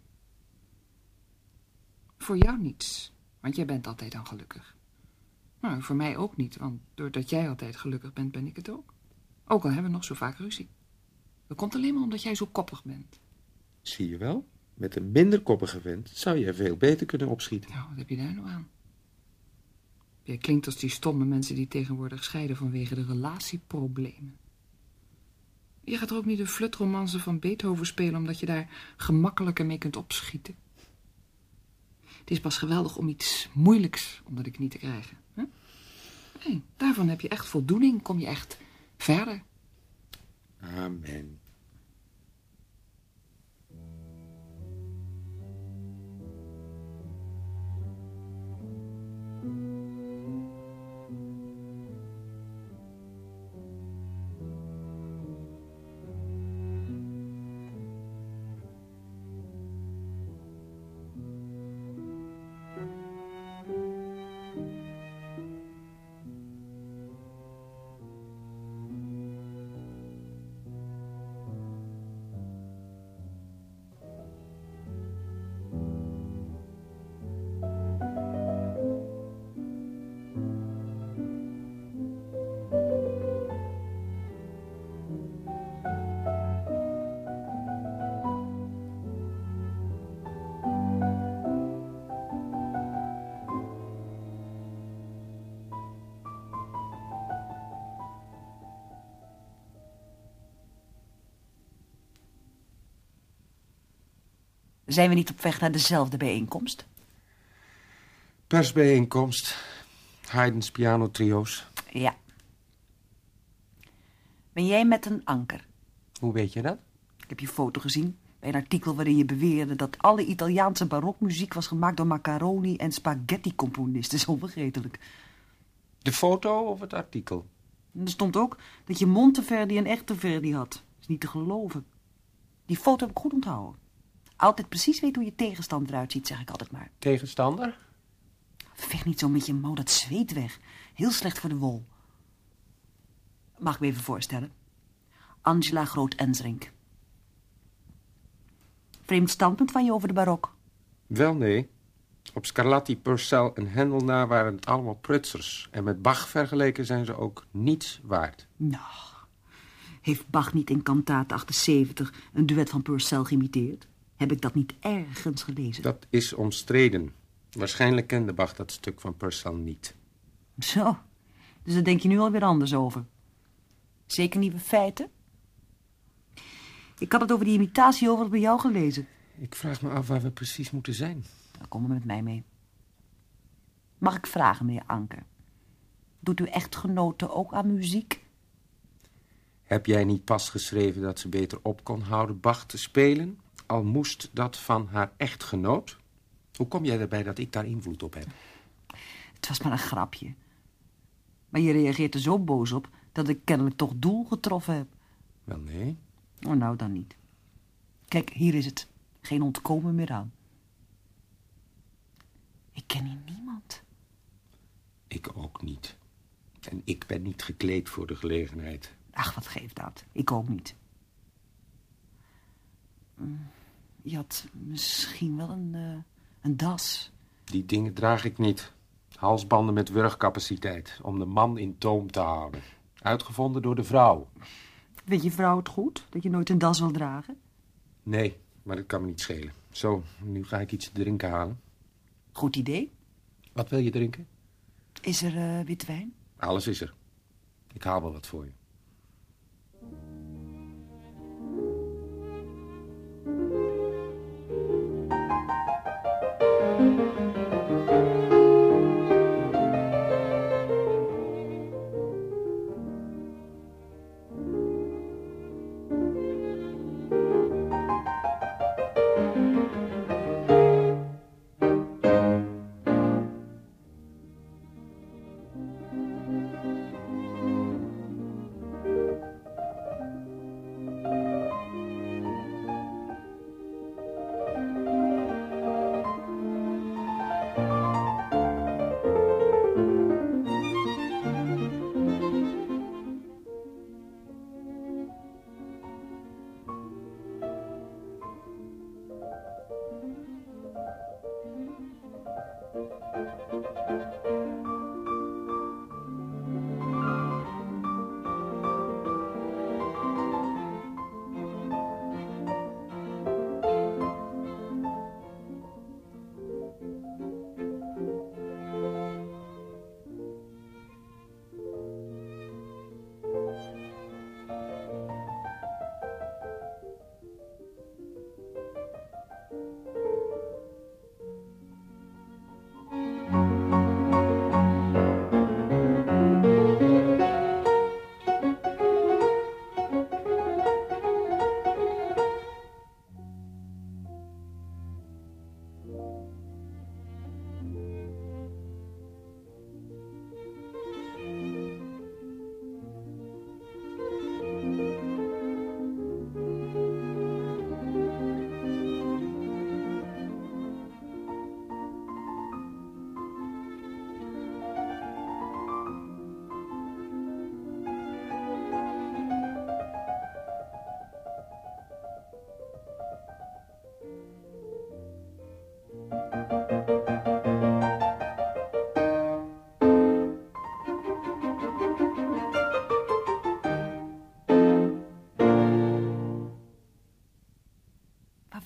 Voor jou niets, want jij bent altijd dan gelukkig. Maar voor mij ook niet, want doordat jij altijd gelukkig bent, ben ik het ook. Ook al hebben we nog zo vaak ruzie. Dat komt alleen maar omdat jij zo koppig bent. Zie je wel? Met een minder koppige vent zou je veel beter kunnen opschieten. Nou, wat heb je daar nou aan? Jij klinkt als die stomme mensen die tegenwoordig scheiden vanwege de relatieproblemen. Je gaat er ook niet een flutromance van Beethoven spelen omdat je daar gemakkelijker mee kunt opschieten. Is pas geweldig om iets moeilijks onder de knie te krijgen. Nee, daarvan heb je echt voldoening, kom je echt verder. Amen. Zijn we niet op weg naar dezelfde bijeenkomst? Persbijeenkomst. Haydn's pianotrio's. Ja. Ben jij met een anker? Hoe weet je dat? Ik heb je foto gezien bij een artikel waarin je beweerde dat alle Italiaanse barokmuziek was gemaakt door macaroni en spaghetti-componisten. is onvergetelijk. De foto of het artikel? En er stond ook dat je Monteverdi een echte Verdi had. is niet te geloven. Die foto heb ik goed onthouden. Altijd precies weet hoe je tegenstander eruit ziet, zeg ik altijd maar. Tegenstander? Vecht niet zo met je mouw dat zweet weg. Heel slecht voor de wol. Mag ik me even voorstellen? Angela Groot-Ensrink. Vreemd standpunt van je over de barok. Wel nee. Op Scarlatti, Purcell en Hendel na waren het allemaal prutsers. En met Bach vergeleken zijn ze ook niets waard. Nou, heeft Bach niet in kantaat 78 een duet van Purcell geïmiteerd? Heb ik dat niet ergens gelezen? Dat is omstreden. Waarschijnlijk kende Bach dat stuk van Purcell niet. Zo, dus daar denk je nu alweer anders over. Zeker nieuwe feiten? Ik had het over die imitatie over bij jou gelezen. Ik vraag me af waar we precies moeten zijn. Dan kom maar met mij mee. Mag ik vragen, meneer Anker? Doet uw echtgenote ook aan muziek? Heb jij niet pas geschreven dat ze beter op kon houden Bach te spelen? Al moest dat van haar echtgenoot? Hoe kom jij erbij dat ik daar invloed op heb? Het was maar een grapje. Maar je reageert er zo boos op dat ik kennelijk toch doel getroffen heb. Wel nee. Oh, nou dan niet. Kijk, hier is het. Geen ontkomen meer aan. Ik ken hier niemand. Ik ook niet. En ik ben niet gekleed voor de gelegenheid. Ach, wat geeft dat? Ik ook niet. Mm, Je had misschien wel een, eh, een das. Die dingen draag ik niet. Halsbanden met wurgcapaciteit. Om de man in toom te houden. Uitgevonden door de vrouw. Weet je vrouw het goed, dat je nooit een das wil dragen? Nee, maar dat kan me niet schelen. Zo, nu ga ik iets te drinken halen. Goed idee. Wat wil je drinken? Is er eh, witte wijn? Alles is er. Ik haal wel wat voor je.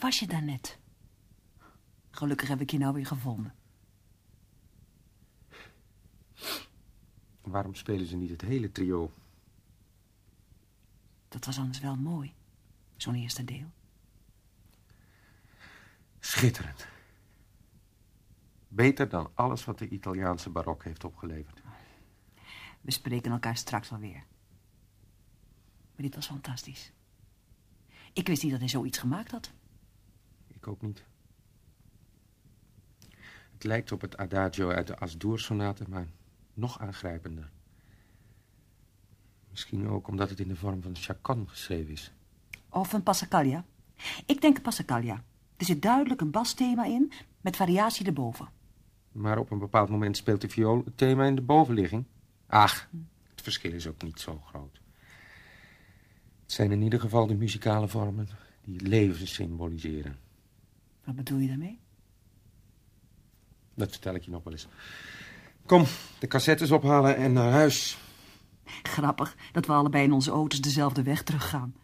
Was je daarnet? Gelukkig heb ik je nou weer gevonden. Waarom spelen ze niet het hele trio? Dat was anders wel mooi, zo'n eerste deel. Schitterend. Beter dan alles wat de Italiaanse barok heeft opgeleverd. We spreken elkaar straks wel weer. Maar dit was fantastisch. Ik wist niet dat hij zoiets gemaakt had. Ik ook niet. Het lijkt op het adagio uit de Asdour-sonate, maar nog aangrijpender. Misschien ook omdat het in de vorm van chaconne geschreven is. Of een passacaglia. Ik denk een passacaglia. Er zit duidelijk een basthema in, met variatie erboven. Maar op een bepaald moment speelt de viool het thema in de bovenligging. Ach, het verschil is ook niet zo groot. Het zijn in ieder geval de muzikale vormen die het leven symboliseren. Wat bedoel je daarmee? Dat vertel ik je nog wel eens. Kom, de cassettes ophalen en naar huis. Grappig dat we allebei in onze auto's dezelfde weg teruggaan.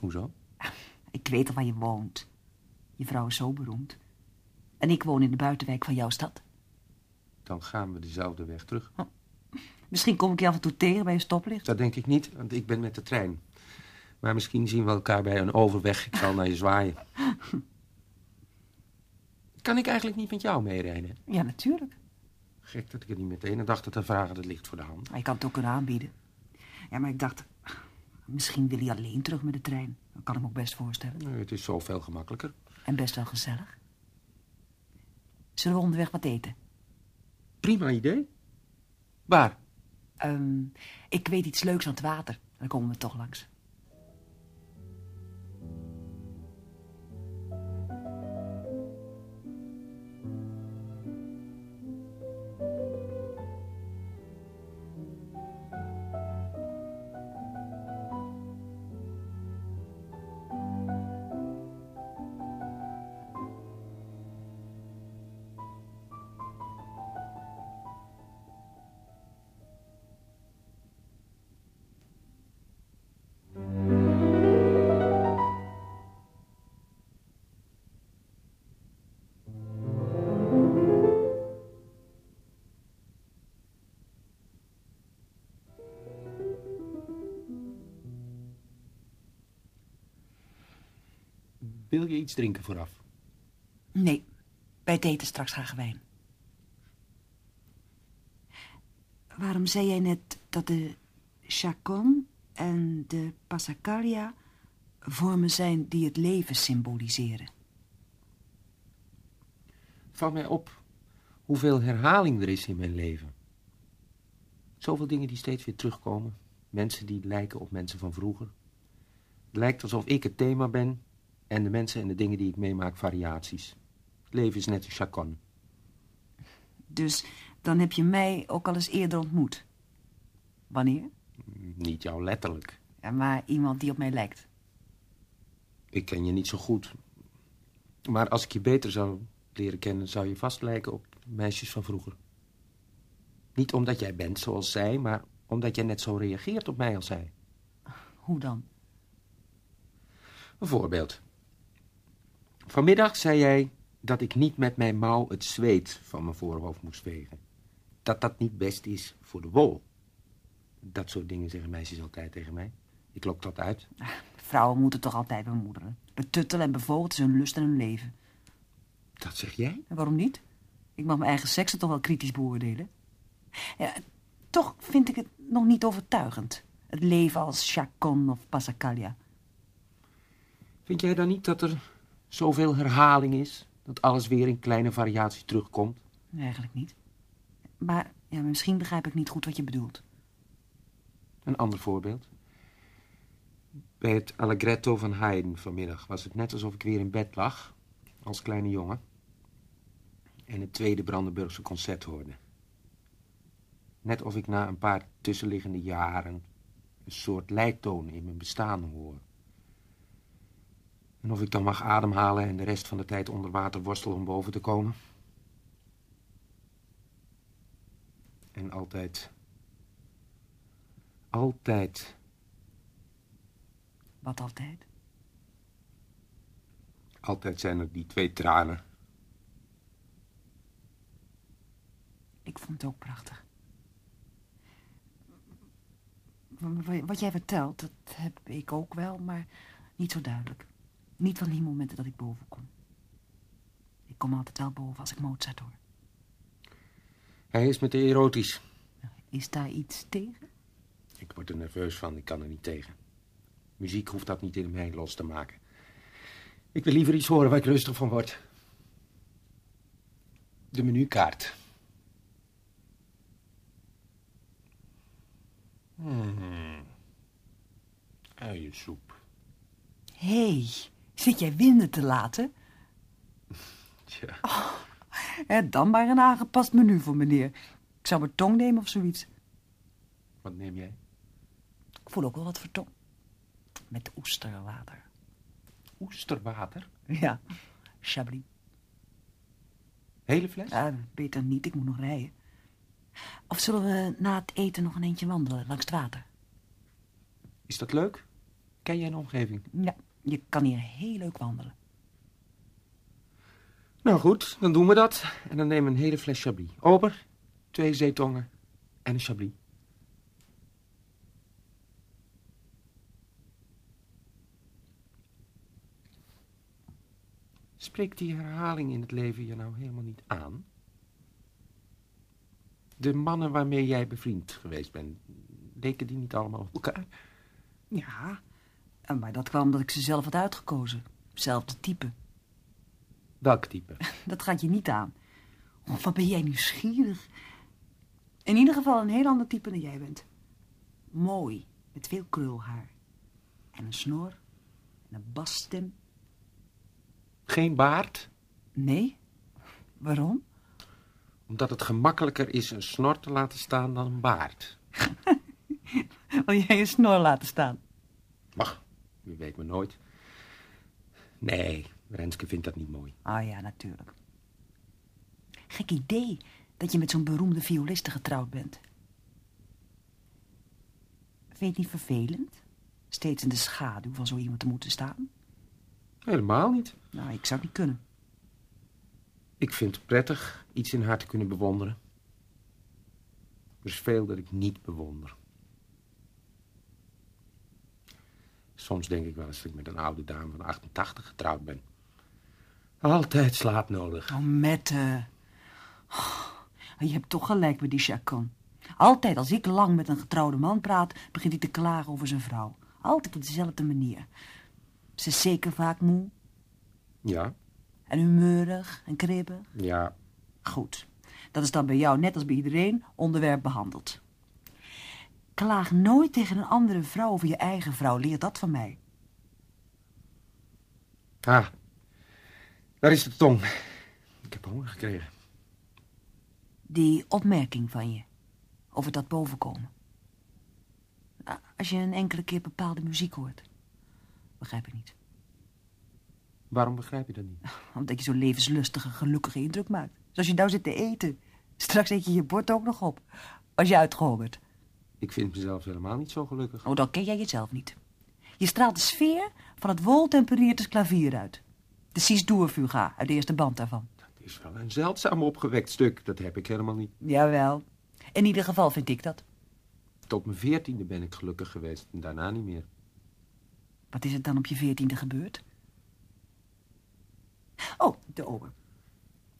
Hoezo? Ik weet al waar je woont. Je vrouw is zo beroemd. En ik woon in de buitenwijk van jouw stad. Dan gaan we dezelfde weg terug. Misschien kom ik je af en toe tegen bij een stoplicht. Dat denk ik niet, want ik ben met de trein. Maar misschien zien we elkaar bij een overweg. Ik zal naar je zwaaien. Kan ik eigenlijk niet met jou meerijden? Ja, natuurlijk. Gek dat ik het niet meteen aan dacht te vragen. Dat ligt voor de hand. Maar je kan het ook kunnen aanbieden. Ja, maar ik dacht... Misschien wil hij alleen terug met de trein. Dat kan ik me ook best voorstellen. Nee, het is zoveel gemakkelijker. En best wel gezellig. Zullen we onderweg wat eten? Prima idee. Waar? Ehm, ik weet iets leuks aan het water. Dan komen we toch langs. Wil je iets drinken vooraf? Nee, bij het eten straks graag wijn. Waarom zei jij net dat de chaconne en de passacaglia vormen zijn die het leven symboliseren? Val mij op hoeveel herhaling er is in mijn leven. Zoveel dingen die steeds weer terugkomen. Mensen die lijken op mensen van vroeger. Het lijkt alsof ik het thema ben en de mensen en de dingen die ik meemaak variaties. Het leven is net een chaconne. Dus dan heb je mij ook al eens eerder ontmoet. Wanneer? Niet jou letterlijk. Ja, maar iemand die op mij lijkt. Ik ken je niet zo goed. Maar als ik je beter zou leren kennen, zou je vast lijken op meisjes van vroeger. Niet omdat jij bent zoals zij, maar omdat jij net zo reageert op mij als zij. Hoe dan? Een voorbeeld. Vanmiddag zei jij dat ik niet met mijn mouw het zweet van mijn voorhoofd moest vegen. Dat dat niet best is voor de wol. Dat soort dingen zeggen meisjes altijd tegen mij. Ik lok dat uit. Vrouwen moeten toch altijd bemoederen. Betuttelen en bevogelen is hun lust en hun leven. Dat zeg jij? En waarom niet? Ik mag mijn eigen seksen toch wel kritisch beoordelen. Ja, toch vind ik het nog niet overtuigend. Het leven als chaconne of passacaglia. Vind jij dan niet dat er zoveel herhaling is? Dat alles weer in kleine variaties terugkomt? Eigenlijk niet. Maar ja, misschien begrijp ik niet goed wat je bedoelt. Een ander voorbeeld. Bij het Allegretto van Haydn vanmiddag was het net alsof ik weer in bed lag, als kleine jongen, en het tweede Brandenburgse concert hoorde. Net of ik na een paar tussenliggende jaren een soort leidtoon in mijn bestaan hoor. En of ik dan mag ademhalen en de rest van de tijd onder water worstel om boven te komen. En altijd, altijd, Wat altijd? Altijd zijn er die twee tranen. Ik vond het ook prachtig. Wat jij vertelt, dat heb ik ook wel, maar niet zo duidelijk. Niet van die momenten dat ik boven kom. Ik kom altijd wel boven als ik Mozart hoor. Hij is me te erotisch. Is daar iets tegen? Ik word er nerveus van, ik kan er niet tegen. Muziek hoeft dat niet in mij los te maken. Ik wil liever iets horen waar ik rustig van word. De menukaart. Hmm. Uiensoep. Hé, hey, zit jij winden te laten? Tja. Hè, dan maar een aangepast menu voor meneer. Ik zou mijn tong nemen of zoiets. Wat neem jij? Ik voel ook wel wat voor tong. Met oesterwater. Oesterwater? Ja, chablis. Hele fles? Ja, beter niet, ik moet nog rijden. Of zullen we na het eten nog een eentje wandelen langs het water? Is dat leuk? Ken jij een omgeving? Ja, je kan hier heel leuk wandelen. Nou goed, dan doen we dat. En dan nemen we een hele fles chablis. Ober, twee zeetongen en een chablis. Spreekt die herhaling in het leven je nou helemaal niet aan? De mannen waarmee jij bevriend geweest bent, leken die niet allemaal op elkaar? Ja, maar dat kwam omdat ik ze zelf had uitgekozen. Zelfde type. Welk type? Dat gaat je niet aan. Oh, wat ben jij nieuwsgierig. In ieder geval een heel ander type dan jij bent. Mooi, met veel krulhaar. En een snor. En een basstem. Geen baard? Nee? Waarom? Omdat het gemakkelijker is een snor te laten staan dan een baard. Wil jij je snor laten staan? Mag, je weet me nooit. Nee, Renske vindt dat niet mooi. Ah ja, natuurlijk. Gek idee dat je met zo'n beroemde violiste getrouwd bent. Vind je het niet vervelend? Steeds in de schaduw van zo iemand te moeten staan? Helemaal niet. Nou, ik zou het niet kunnen. Ik vind het prettig iets in haar te kunnen bewonderen. Er is veel dat ik niet bewonder. Soms denk ik wel eens dat ik met een oude dame van 88 getrouwd ben. Altijd slaap nodig. Oh, Mette. Oh, je hebt toch gelijk met die Chacon. Altijd als ik lang met een getrouwde man praat, begint hij te klagen over zijn vrouw. Altijd op dezelfde manier. Ze is zeker vaak moe Ja, en humeurig en kribbig. ja. Goed. Dat is dan bij jou, net als bij iedereen, onderwerp behandeld. Klaag nooit tegen een andere vrouw over je eigen vrouw. Leer dat van mij. Ah, daar is de tong. Ik heb honger gekregen. Die opmerking van je. Over dat bovenkomen. Ah, Als je een enkele keer bepaalde muziek hoort. Begrijp ik niet. Waarom begrijp je dat niet? Omdat je zo'n levenslustige, gelukkige indruk maakt. Zoals je nou zit te eten. Straks eet je je bord ook nog op. Als je uitgehongerd. Ik vind mezelf helemaal niet zo gelukkig. Oh, dan ken jij jezelf niet. Je straalt de sfeer van het woltempereerde klavier uit. De Cis Fuga uit de eerste band daarvan. Het is wel een zeldzaam opgewekt stuk. Dat heb ik helemaal niet. Jawel. In ieder geval vind ik dat. Tot mijn veertiende ben ik gelukkig geweest en daarna niet meer. Wat is er dan op je veertiende gebeurd? Oh, de ober.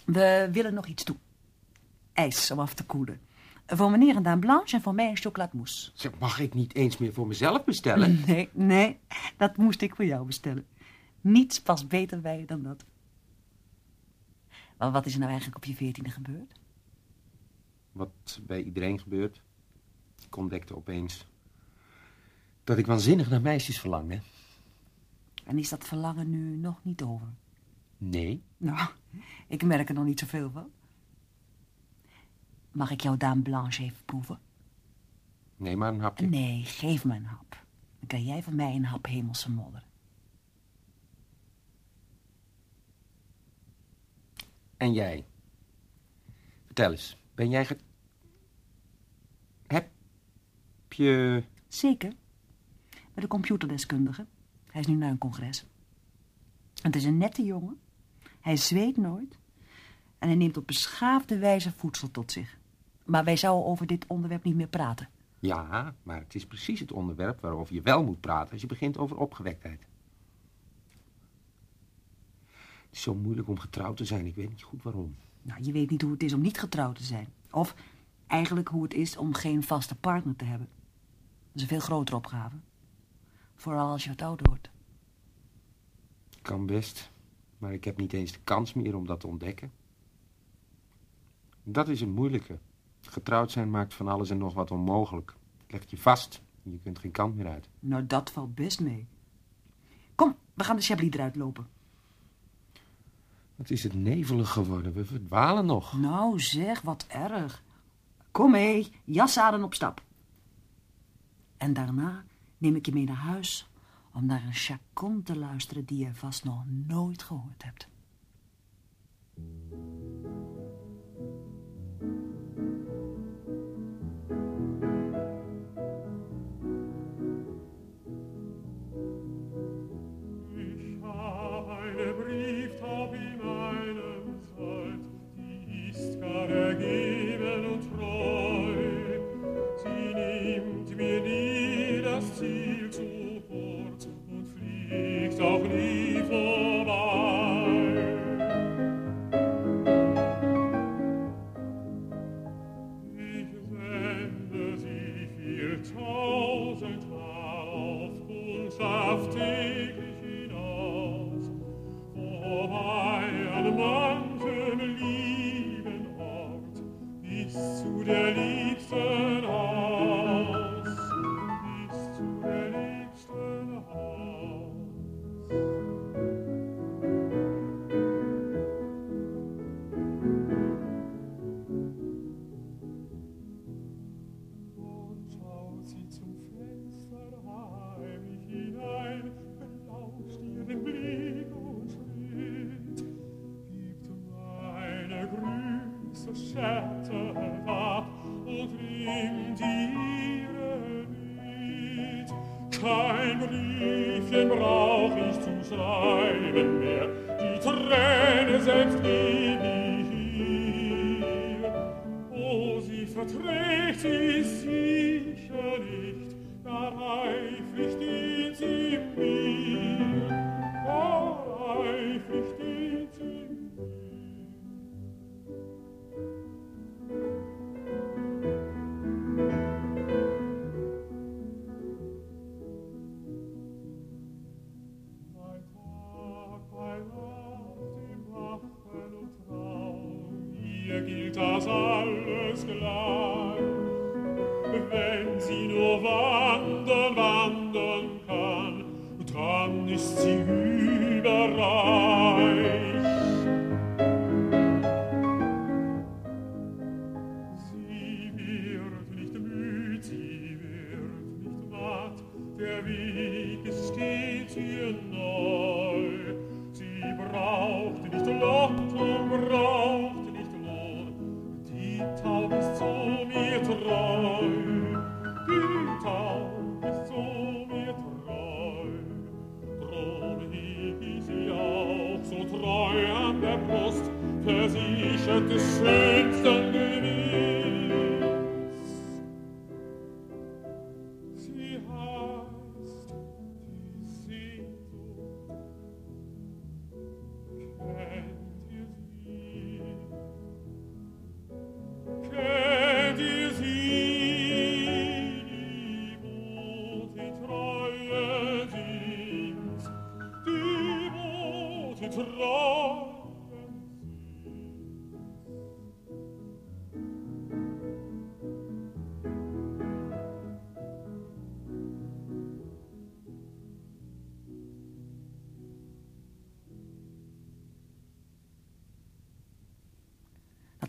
We willen nog iets toe. Ijs om af te koelen. Voor meneer een dame blanche en voor mij een chocolademousse. Zeg, mag ik niet eens meer voor mezelf bestellen? Nee, nee, dat moest ik voor jou bestellen. Niets past beter bij je dan dat. Maar wat is er nou eigenlijk op je veertiende gebeurd? Wat bij iedereen gebeurt. Ik ontdekte opeens dat ik waanzinnig naar meisjes verlangde. En is dat verlangen nu nog niet over? Nee. Nou, ik merk er nog niet zoveel van. Mag ik jouw dame blanche even proeven? Nee, maar een hapje. Nee, geef me een hap. Dan krijg jij van mij een hap hemelse modder. En jij? Vertel eens, ben jij ge... Heb je... Zeker. Bij de computerdeskundige. Hij is nu naar een congres. Het is een nette jongen. Hij zweet nooit. En hij neemt op beschaafde wijze voedsel tot zich. Maar wij zouden over dit onderwerp niet meer praten. Ja, maar het is precies het onderwerp waarover je wel moet praten als je begint over opgewektheid. Het is zo moeilijk om getrouwd te zijn, ik weet niet goed waarom. Nou, je weet niet hoe het is om niet getrouwd te zijn. Of eigenlijk hoe het is om geen vaste partner te hebben. Dat is een veel grotere opgave. Vooral als je wat ouder wordt. Kan best, maar ik heb niet eens de kans meer om dat te ontdekken. Dat is een moeilijke. Getrouwd zijn maakt van alles en nog wat onmogelijk. Het legt je vast en je kunt geen kant meer uit. Nou, dat valt best mee. Kom, we gaan de Chablis eruit lopen. Wat is het nevelig geworden? We verdwalen nog. Nou zeg, wat erg. Kom mee, jas aan en op stap. En daarna neem ik je mee naar huis om naar een chacon te luisteren die je vast nog nooit gehoord hebt.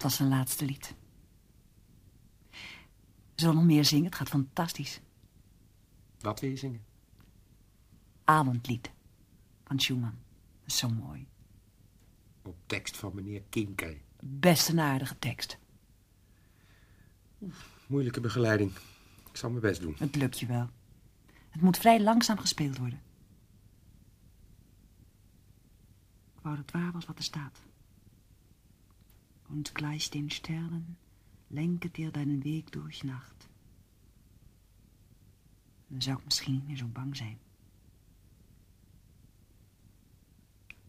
Was zijn laatste lied. Zullen we nog meer zingen? Het gaat fantastisch. Wat wil je zingen? Avondlied van Schumann. Dat is zo mooi. Op tekst van meneer Kinker. Best een aardige tekst. Moeilijke begeleiding. Ik zal mijn best doen. Het lukt je wel. Het moet vrij langzaam gespeeld worden. wou dat waar was wat er staat. Und gleich den Sternen lenket dir deinen Weg durch Nacht. Dan zou ik misschien niet meer zo bang zijn.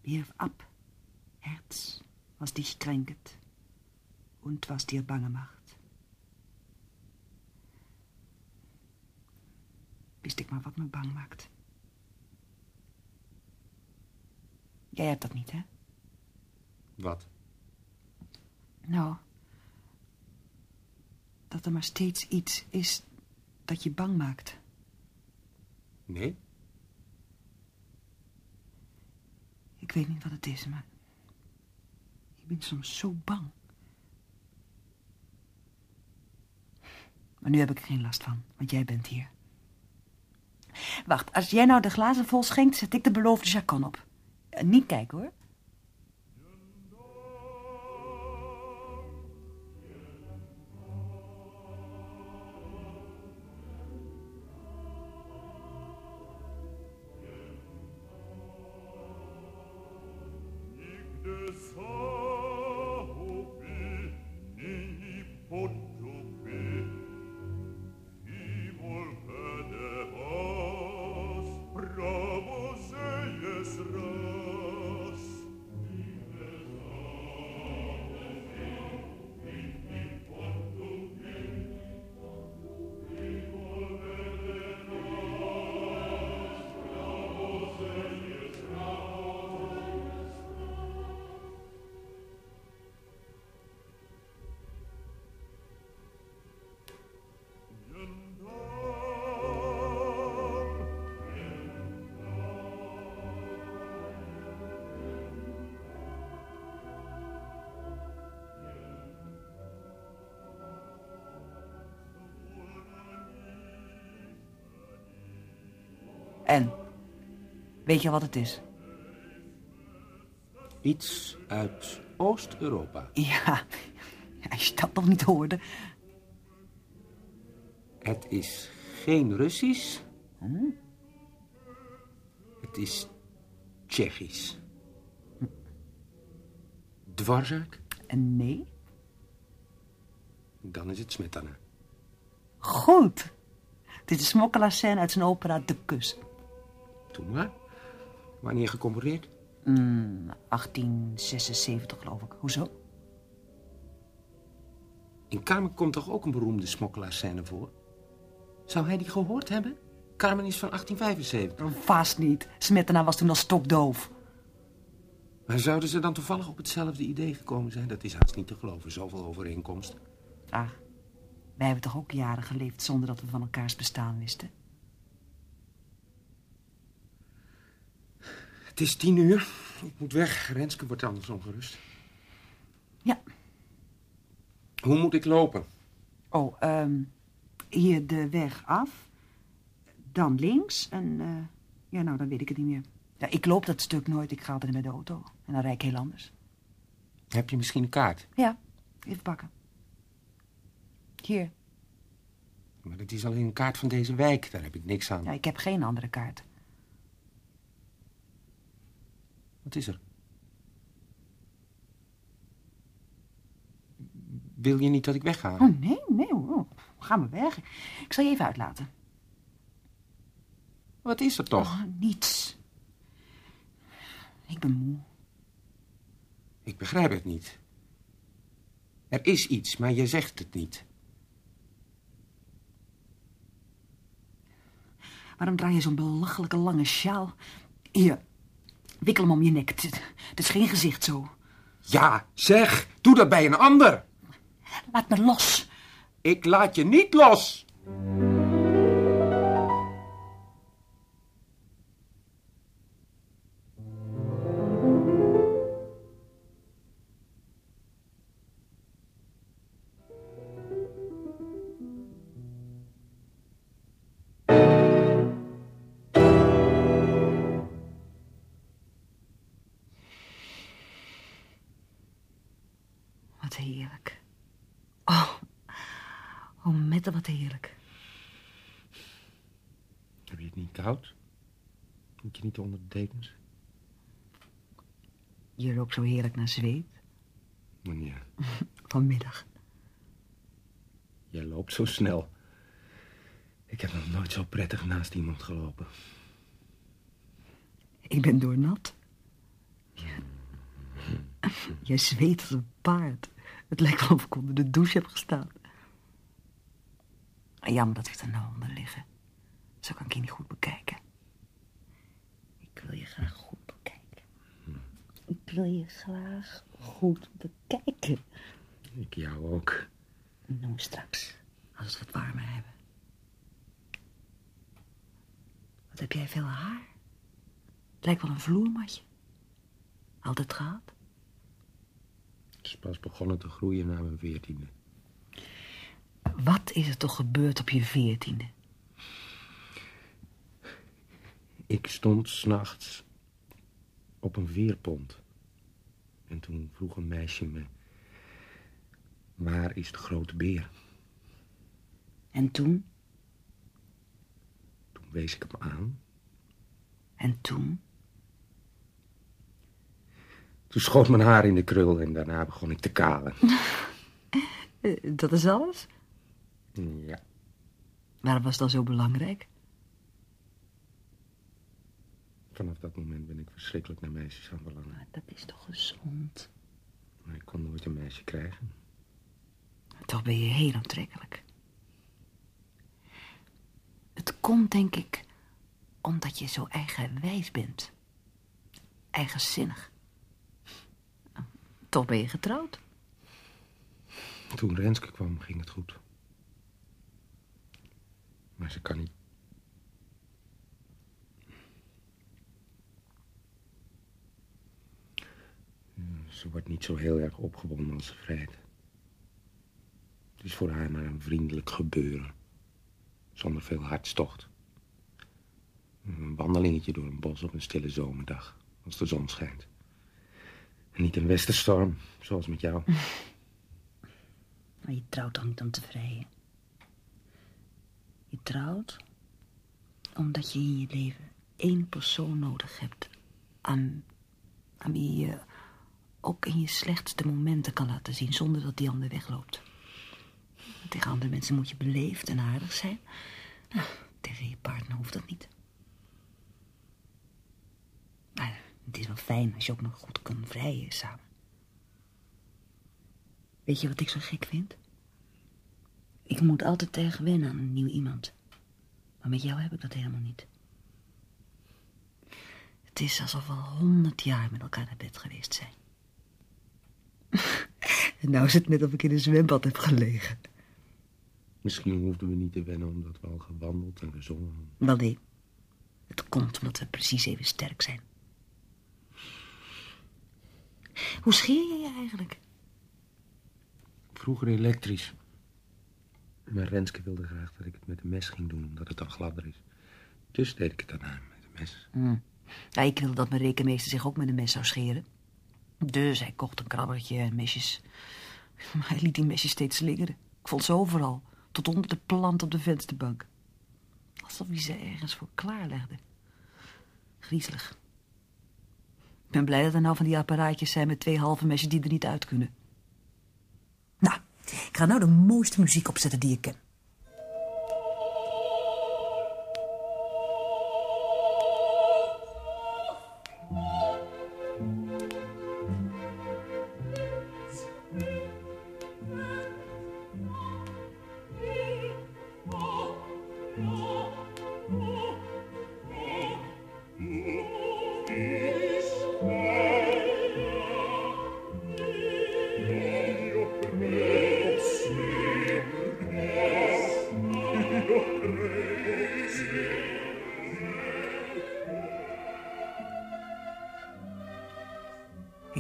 Wirf ab, Herz, was dich kränket und was dir bange macht. Wist ik maar wat me bang maakt. Jij hebt dat niet, hè? Wat? Nou, dat er maar steeds iets is dat je bang maakt. Nee? Ik weet niet wat het is, maar ik ben soms zo bang. Maar nu heb ik er geen last van, want jij bent hier. Wacht, als jij nou de glazen vol schenkt, zet ik de beloofde jacon op. Eh, niet kijken, hoor. Weet je wat het is? Iets uit Oost-Europa. Ja, als je dat nog niet hoorde. Het is geen Russisch. Hm? Het is Tsjechisch. Dvorak? En nee? Dan is het Smetana. Goed. Het is de smokkelaar uit zijn opera De Kus. Toen maar. Wanneer gecomponeerd? Mm, 1876, geloof ik. Hoezo? In Carmen komt toch ook een beroemde smokkelaarscène voor? Zou hij die gehoord hebben? Carmen is van 1875. Vast niet. Smetana was toen al stokdoof. Maar zouden ze dan toevallig op hetzelfde idee gekomen zijn? Dat is haast niet te geloven, zoveel overeenkomst. Ah, wij hebben toch ook jaren geleefd zonder dat we van elkaars bestaan wisten? Het is tien uur. Ik moet weg. Renske wordt anders ongerust. Ja. Hoe moet ik lopen? Oh, ehm, hier de weg af. Dan links. En eh, ja, nou, dan weet ik het niet meer. Ja, ik loop dat stuk nooit. Ik ga altijd met de auto. En dan rijd ik heel anders. Heb je misschien een kaart? Ja, even pakken. Hier. Maar het is alleen een kaart van deze wijk. Daar heb ik niks aan. Ja, ik heb geen andere kaart. Wat is er? Wil je niet dat ik wegga? Oh, nee, nee. Oh, ga maar weg. Ik zal je even uitlaten. Wat is er toch? Oh, niets. Ik ben moe. Ik begrijp het niet. Er is iets, maar je zegt het niet. Waarom draai je zo'n belachelijke lange sjaal? Hier, wikkel hem om je nek. Het, het is geen gezicht zo. Ja, zeg, doe dat bij een ander. Laat me los. Ik laat je niet los. Mette wat heerlijk. Heb je het niet koud? Moet je niet onder de dekens? Je rookt zo heerlijk naar zweet. Wanneer? Vanmiddag. Jij loopt zo snel. Ik heb nog nooit zo prettig naast iemand gelopen. Ik ben doornat. Jij zweet als een paard. Het lijkt wel of ik onder de douche heb gestaan. Jammer dat we er nou onder liggen. Zo kan ik je niet goed bekijken. Ik wil je graag goed bekijken. Ik wil je graag goed bekijken. Ik jou ook. Noem straks, als we het wat warmer hebben. Wat heb jij veel haar? Het lijkt wel een vloermatje. Altijd gehad? Het is pas begonnen te groeien na mijn veertiende. Wat is er toch gebeurd op je veertiende? Ik stond s'nachts op een veerpont. En toen vroeg een meisje me... Waar is de grote beer? En toen? Toen wees ik hem aan. En toen? Toen schoot mijn haar in de krul en daarna begon ik te kalen. Eh, Dat is alles? Ja. Waarom was dat zo belangrijk? Vanaf dat moment ben ik verschrikkelijk naar meisjes gaan verlangen. Dat is toch gezond? Maar ik kon nooit een meisje krijgen. Toch ben je heel aantrekkelijk. Het komt, denk ik, omdat je zo eigenwijs bent. Eigenzinnig. Toch ben je getrouwd. Toen Renske kwam, ging het goed. Maar ze kan niet. Ze wordt niet zo heel erg opgewonden als ze vrijt. Het is voor haar maar een vriendelijk gebeuren. Zonder veel hartstocht. Een wandelingetje door een bos op een stille zomerdag. Als de zon schijnt. En niet een westerstorm, zoals met jou. Maar je trouwt toch niet om te vrijen? Je omdat je in je leven één persoon nodig hebt. Aan, aan wie je ook in je slechtste momenten kan laten zien zonder dat die ander wegloopt. Tegen andere mensen moet je beleefd en aardig zijn. Nou, tegen je partner hoeft dat niet. Maar het is wel fijn als je ook nog goed kan vrijen samen. Weet je wat ik zo gek vind? Ik moet altijd tegen wennen aan een nieuw iemand. Maar met jou heb ik dat helemaal niet. Het is alsof we al honderd jaar met elkaar naar bed geweest zijn. en nou is het net of ik in een zwembad heb gelegen. Misschien hoefden we niet te wennen omdat we al gewandeld en gezongen hadden. Wel nee, het komt omdat we precies even sterk zijn. Hoe scheer je je eigenlijk? Vroeger elektrisch. Maar Renske wilde graag dat ik het met een mes ging doen, omdat het dan gladder is. Dus deed ik het daarna met een mes. Hm. Ja, ik wilde dat mijn rekenmeester zich ook met een mes zou scheren. Dus hij kocht een krabbertje en mesjes. Maar hij liet die mesjes steeds slingeren. Ik vond ze overal, tot onder de plant op de vensterbank. Alsof hij ze ergens voor klaarlegde. Griezelig. Ik ben blij dat er nou van die apparaatjes zijn met twee halve mesjes die er niet uit kunnen. Nou, ik ga nou de mooiste muziek opzetten die ik ken.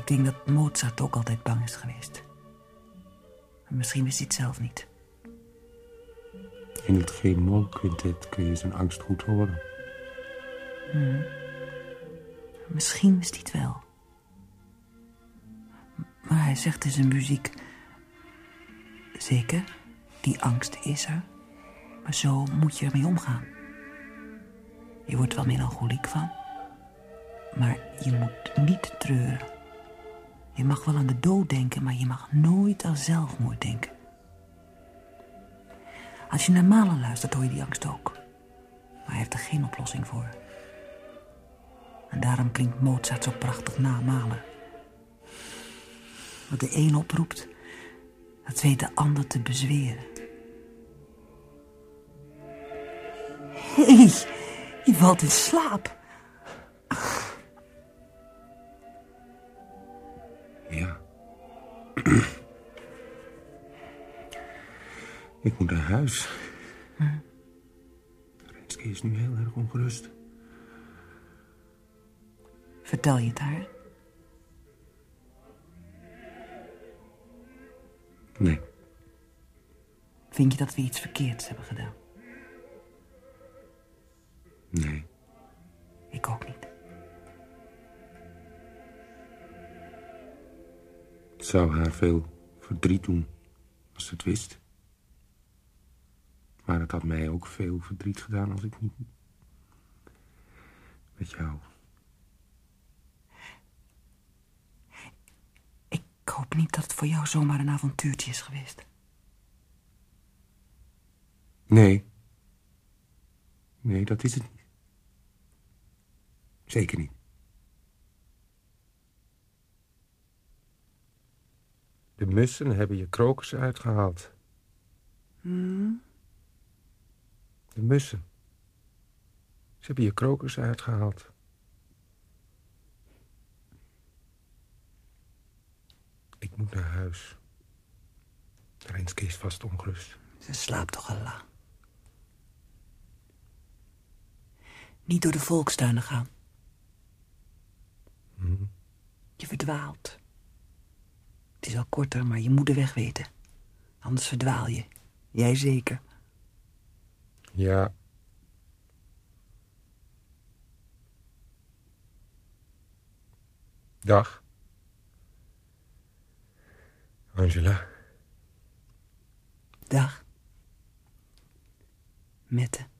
Ik denk dat Mozart ook altijd bang is geweest. Maar misschien wist hij het zelf niet. In het G-moll quintet kun je zijn angst goed horen. Hm. Misschien wist hij het wel. Maar hij zegt in zijn muziek... Zeker, die angst is er. Maar zo moet je ermee omgaan. Je wordt wel melancholiek van. Maar je moet niet treuren. Je mag wel aan de dood denken, maar je mag nooit aan zelfmoord denken. Als je naar Malen luistert, hoor je die angst ook. Maar hij heeft er geen oplossing voor. En daarom klinkt Mozart zo prachtig na Malen. Wat de een oproept, dat weet de ander te bezweren. Hé, je valt in slaap. Ik moet naar huis. Renske is nu heel erg ongerust. Vertel je het haar? Nee. Vind je dat we iets verkeerds hebben gedaan? Nee. Ik ook niet. Het zou haar veel verdriet doen als ze het wist. Maar het had mij ook veel verdriet gedaan als ik niet... met jou... Ik hoop niet dat het voor jou zomaar een avontuurtje is geweest. Nee. Nee, dat is het niet. Zeker niet. De mussen hebben je krokus uitgehaald. Hmm? De mussen. Ze hebben je krokus uitgehaald. Ik moet naar huis. Renske is vast ongerust. Ze slaapt toch al lang. Niet door de volkstuinen gaan. Hm. Je verdwaalt. Het is al korter, maar je moet de weg weten. Anders verdwaal je. Jij zeker. Ja. Dag. Angela. Dag. Mette.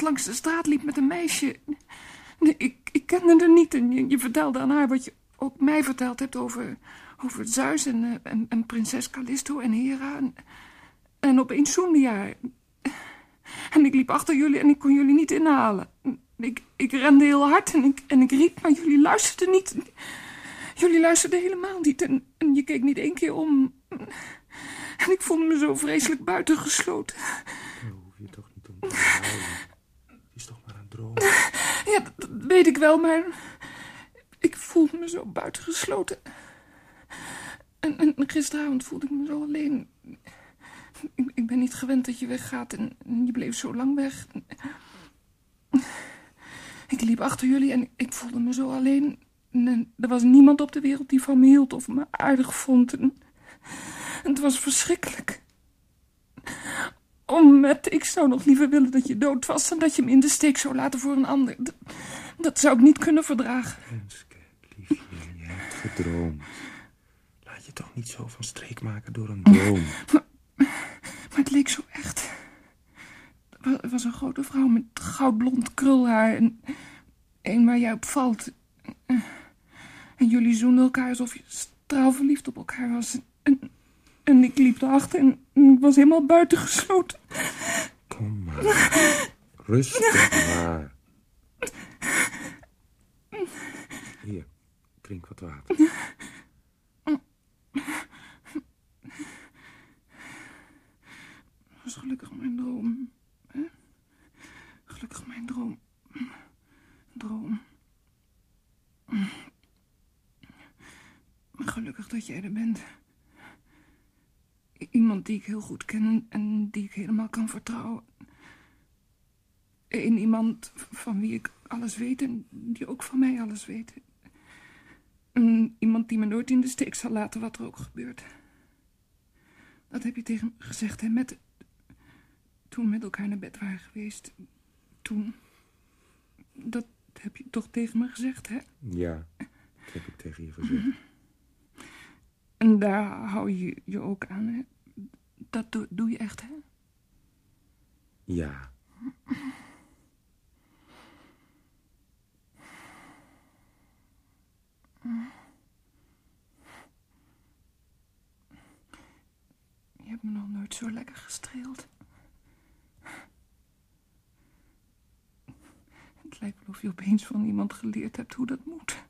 Langs de straat liep met een meisje. Ik, ik kende haar niet en je, vertelde aan haar wat je ook mij verteld hebt over, over Zeus en, eh, en, prinses Callisto en Hera. En, en opeens zoende je. En ik liep achter jullie en ik kon jullie niet inhalen. Ik, ik rende heel hard en ik, en ik riep, maar jullie luisterden niet. Jullie luisterden helemaal niet en, en je keek niet één keer om. En ik voelde me zo vreselijk buitengesloten. Daar hoef je toch niet om te huilen. Het is toch maar een droom. Ja, dat, dat weet ik wel, maar ik voelde me zo buitengesloten. En, gisteravond voelde ik me zo alleen. Ik, ik ben niet gewend dat je weggaat en, je bleef zo lang weg. Ik liep achter jullie en ik voelde me zo alleen. En er was niemand op de wereld die van me hield of me aardig vond. En, het was verschrikkelijk. Matt, ik zou nog liever willen dat je dood was... dan dat je me in de steek zou laten voor een ander. Dat, zou ik niet kunnen verdragen. Renske, liefje, je hebt gedroomd. Laat je toch niet zo van streek maken door een droom. Maar het leek zo echt. Er wa- was een grote vrouw met goudblond krulhaar... en een waar jij op valt. En jullie zoenden elkaar alsof je trouw verliefd op elkaar was. En, en ik liep erachter en ik was helemaal buitengesloten. Kom maar. Rustig maar. Hier, drink wat water. Dat is gelukkig mijn droom. Hè? Gelukkig mijn droom. Droom. Gelukkig dat jij er bent. Iemand die ik heel goed ken en die ik helemaal kan vertrouwen. Eén iemand van wie ik alles weet en die ook van mij alles weet. Een, iemand die me nooit in de steek zal laten wat er ook gebeurt. Dat heb je tegen me gezegd, hè, met... Toen we met elkaar naar bed waren geweest. Toen... Dat heb je toch tegen me gezegd, hè? Ja, dat heb ik tegen je gezegd. En daar hou je je ook aan, hè? Dat doe, doe je echt, hè? Ja. Je hebt me nog nooit zo lekker gestreeld. Het lijkt wel of je opeens van iemand geleerd hebt hoe dat moet.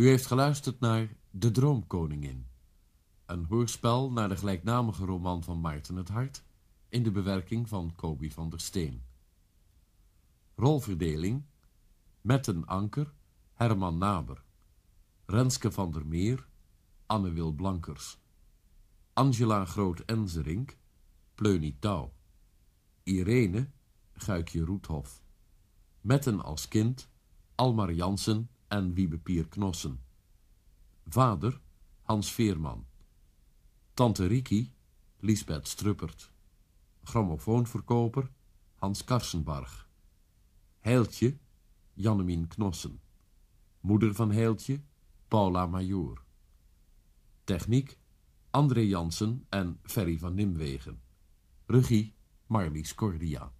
U heeft geluisterd naar De Droomkoningin. Een hoorspel naar de gelijknamige roman van Maarten het Hart... in de bewerking van Kobi van der Steen. Rolverdeling... Metten Anker, Herman Naber. Renske van der Meer, Anne Wil Blankers. Angela Groot-Enzerink, Pleunie Touw. Irene, Guikje Roethof. Metten als kind, Almar Jansen en Wiebe Pier Knossen. Vader, Hans Veerman. Tante Riki, Lisbeth Struppert. Grammofoonverkoper, Hans Karsenbarg. Heiltje, Jannemien Knossen. Moeder van Heiltje, Paula Majoor. Techniek, André Jansen en Ferry van Nimwegen. Regie, Marlies Cordia.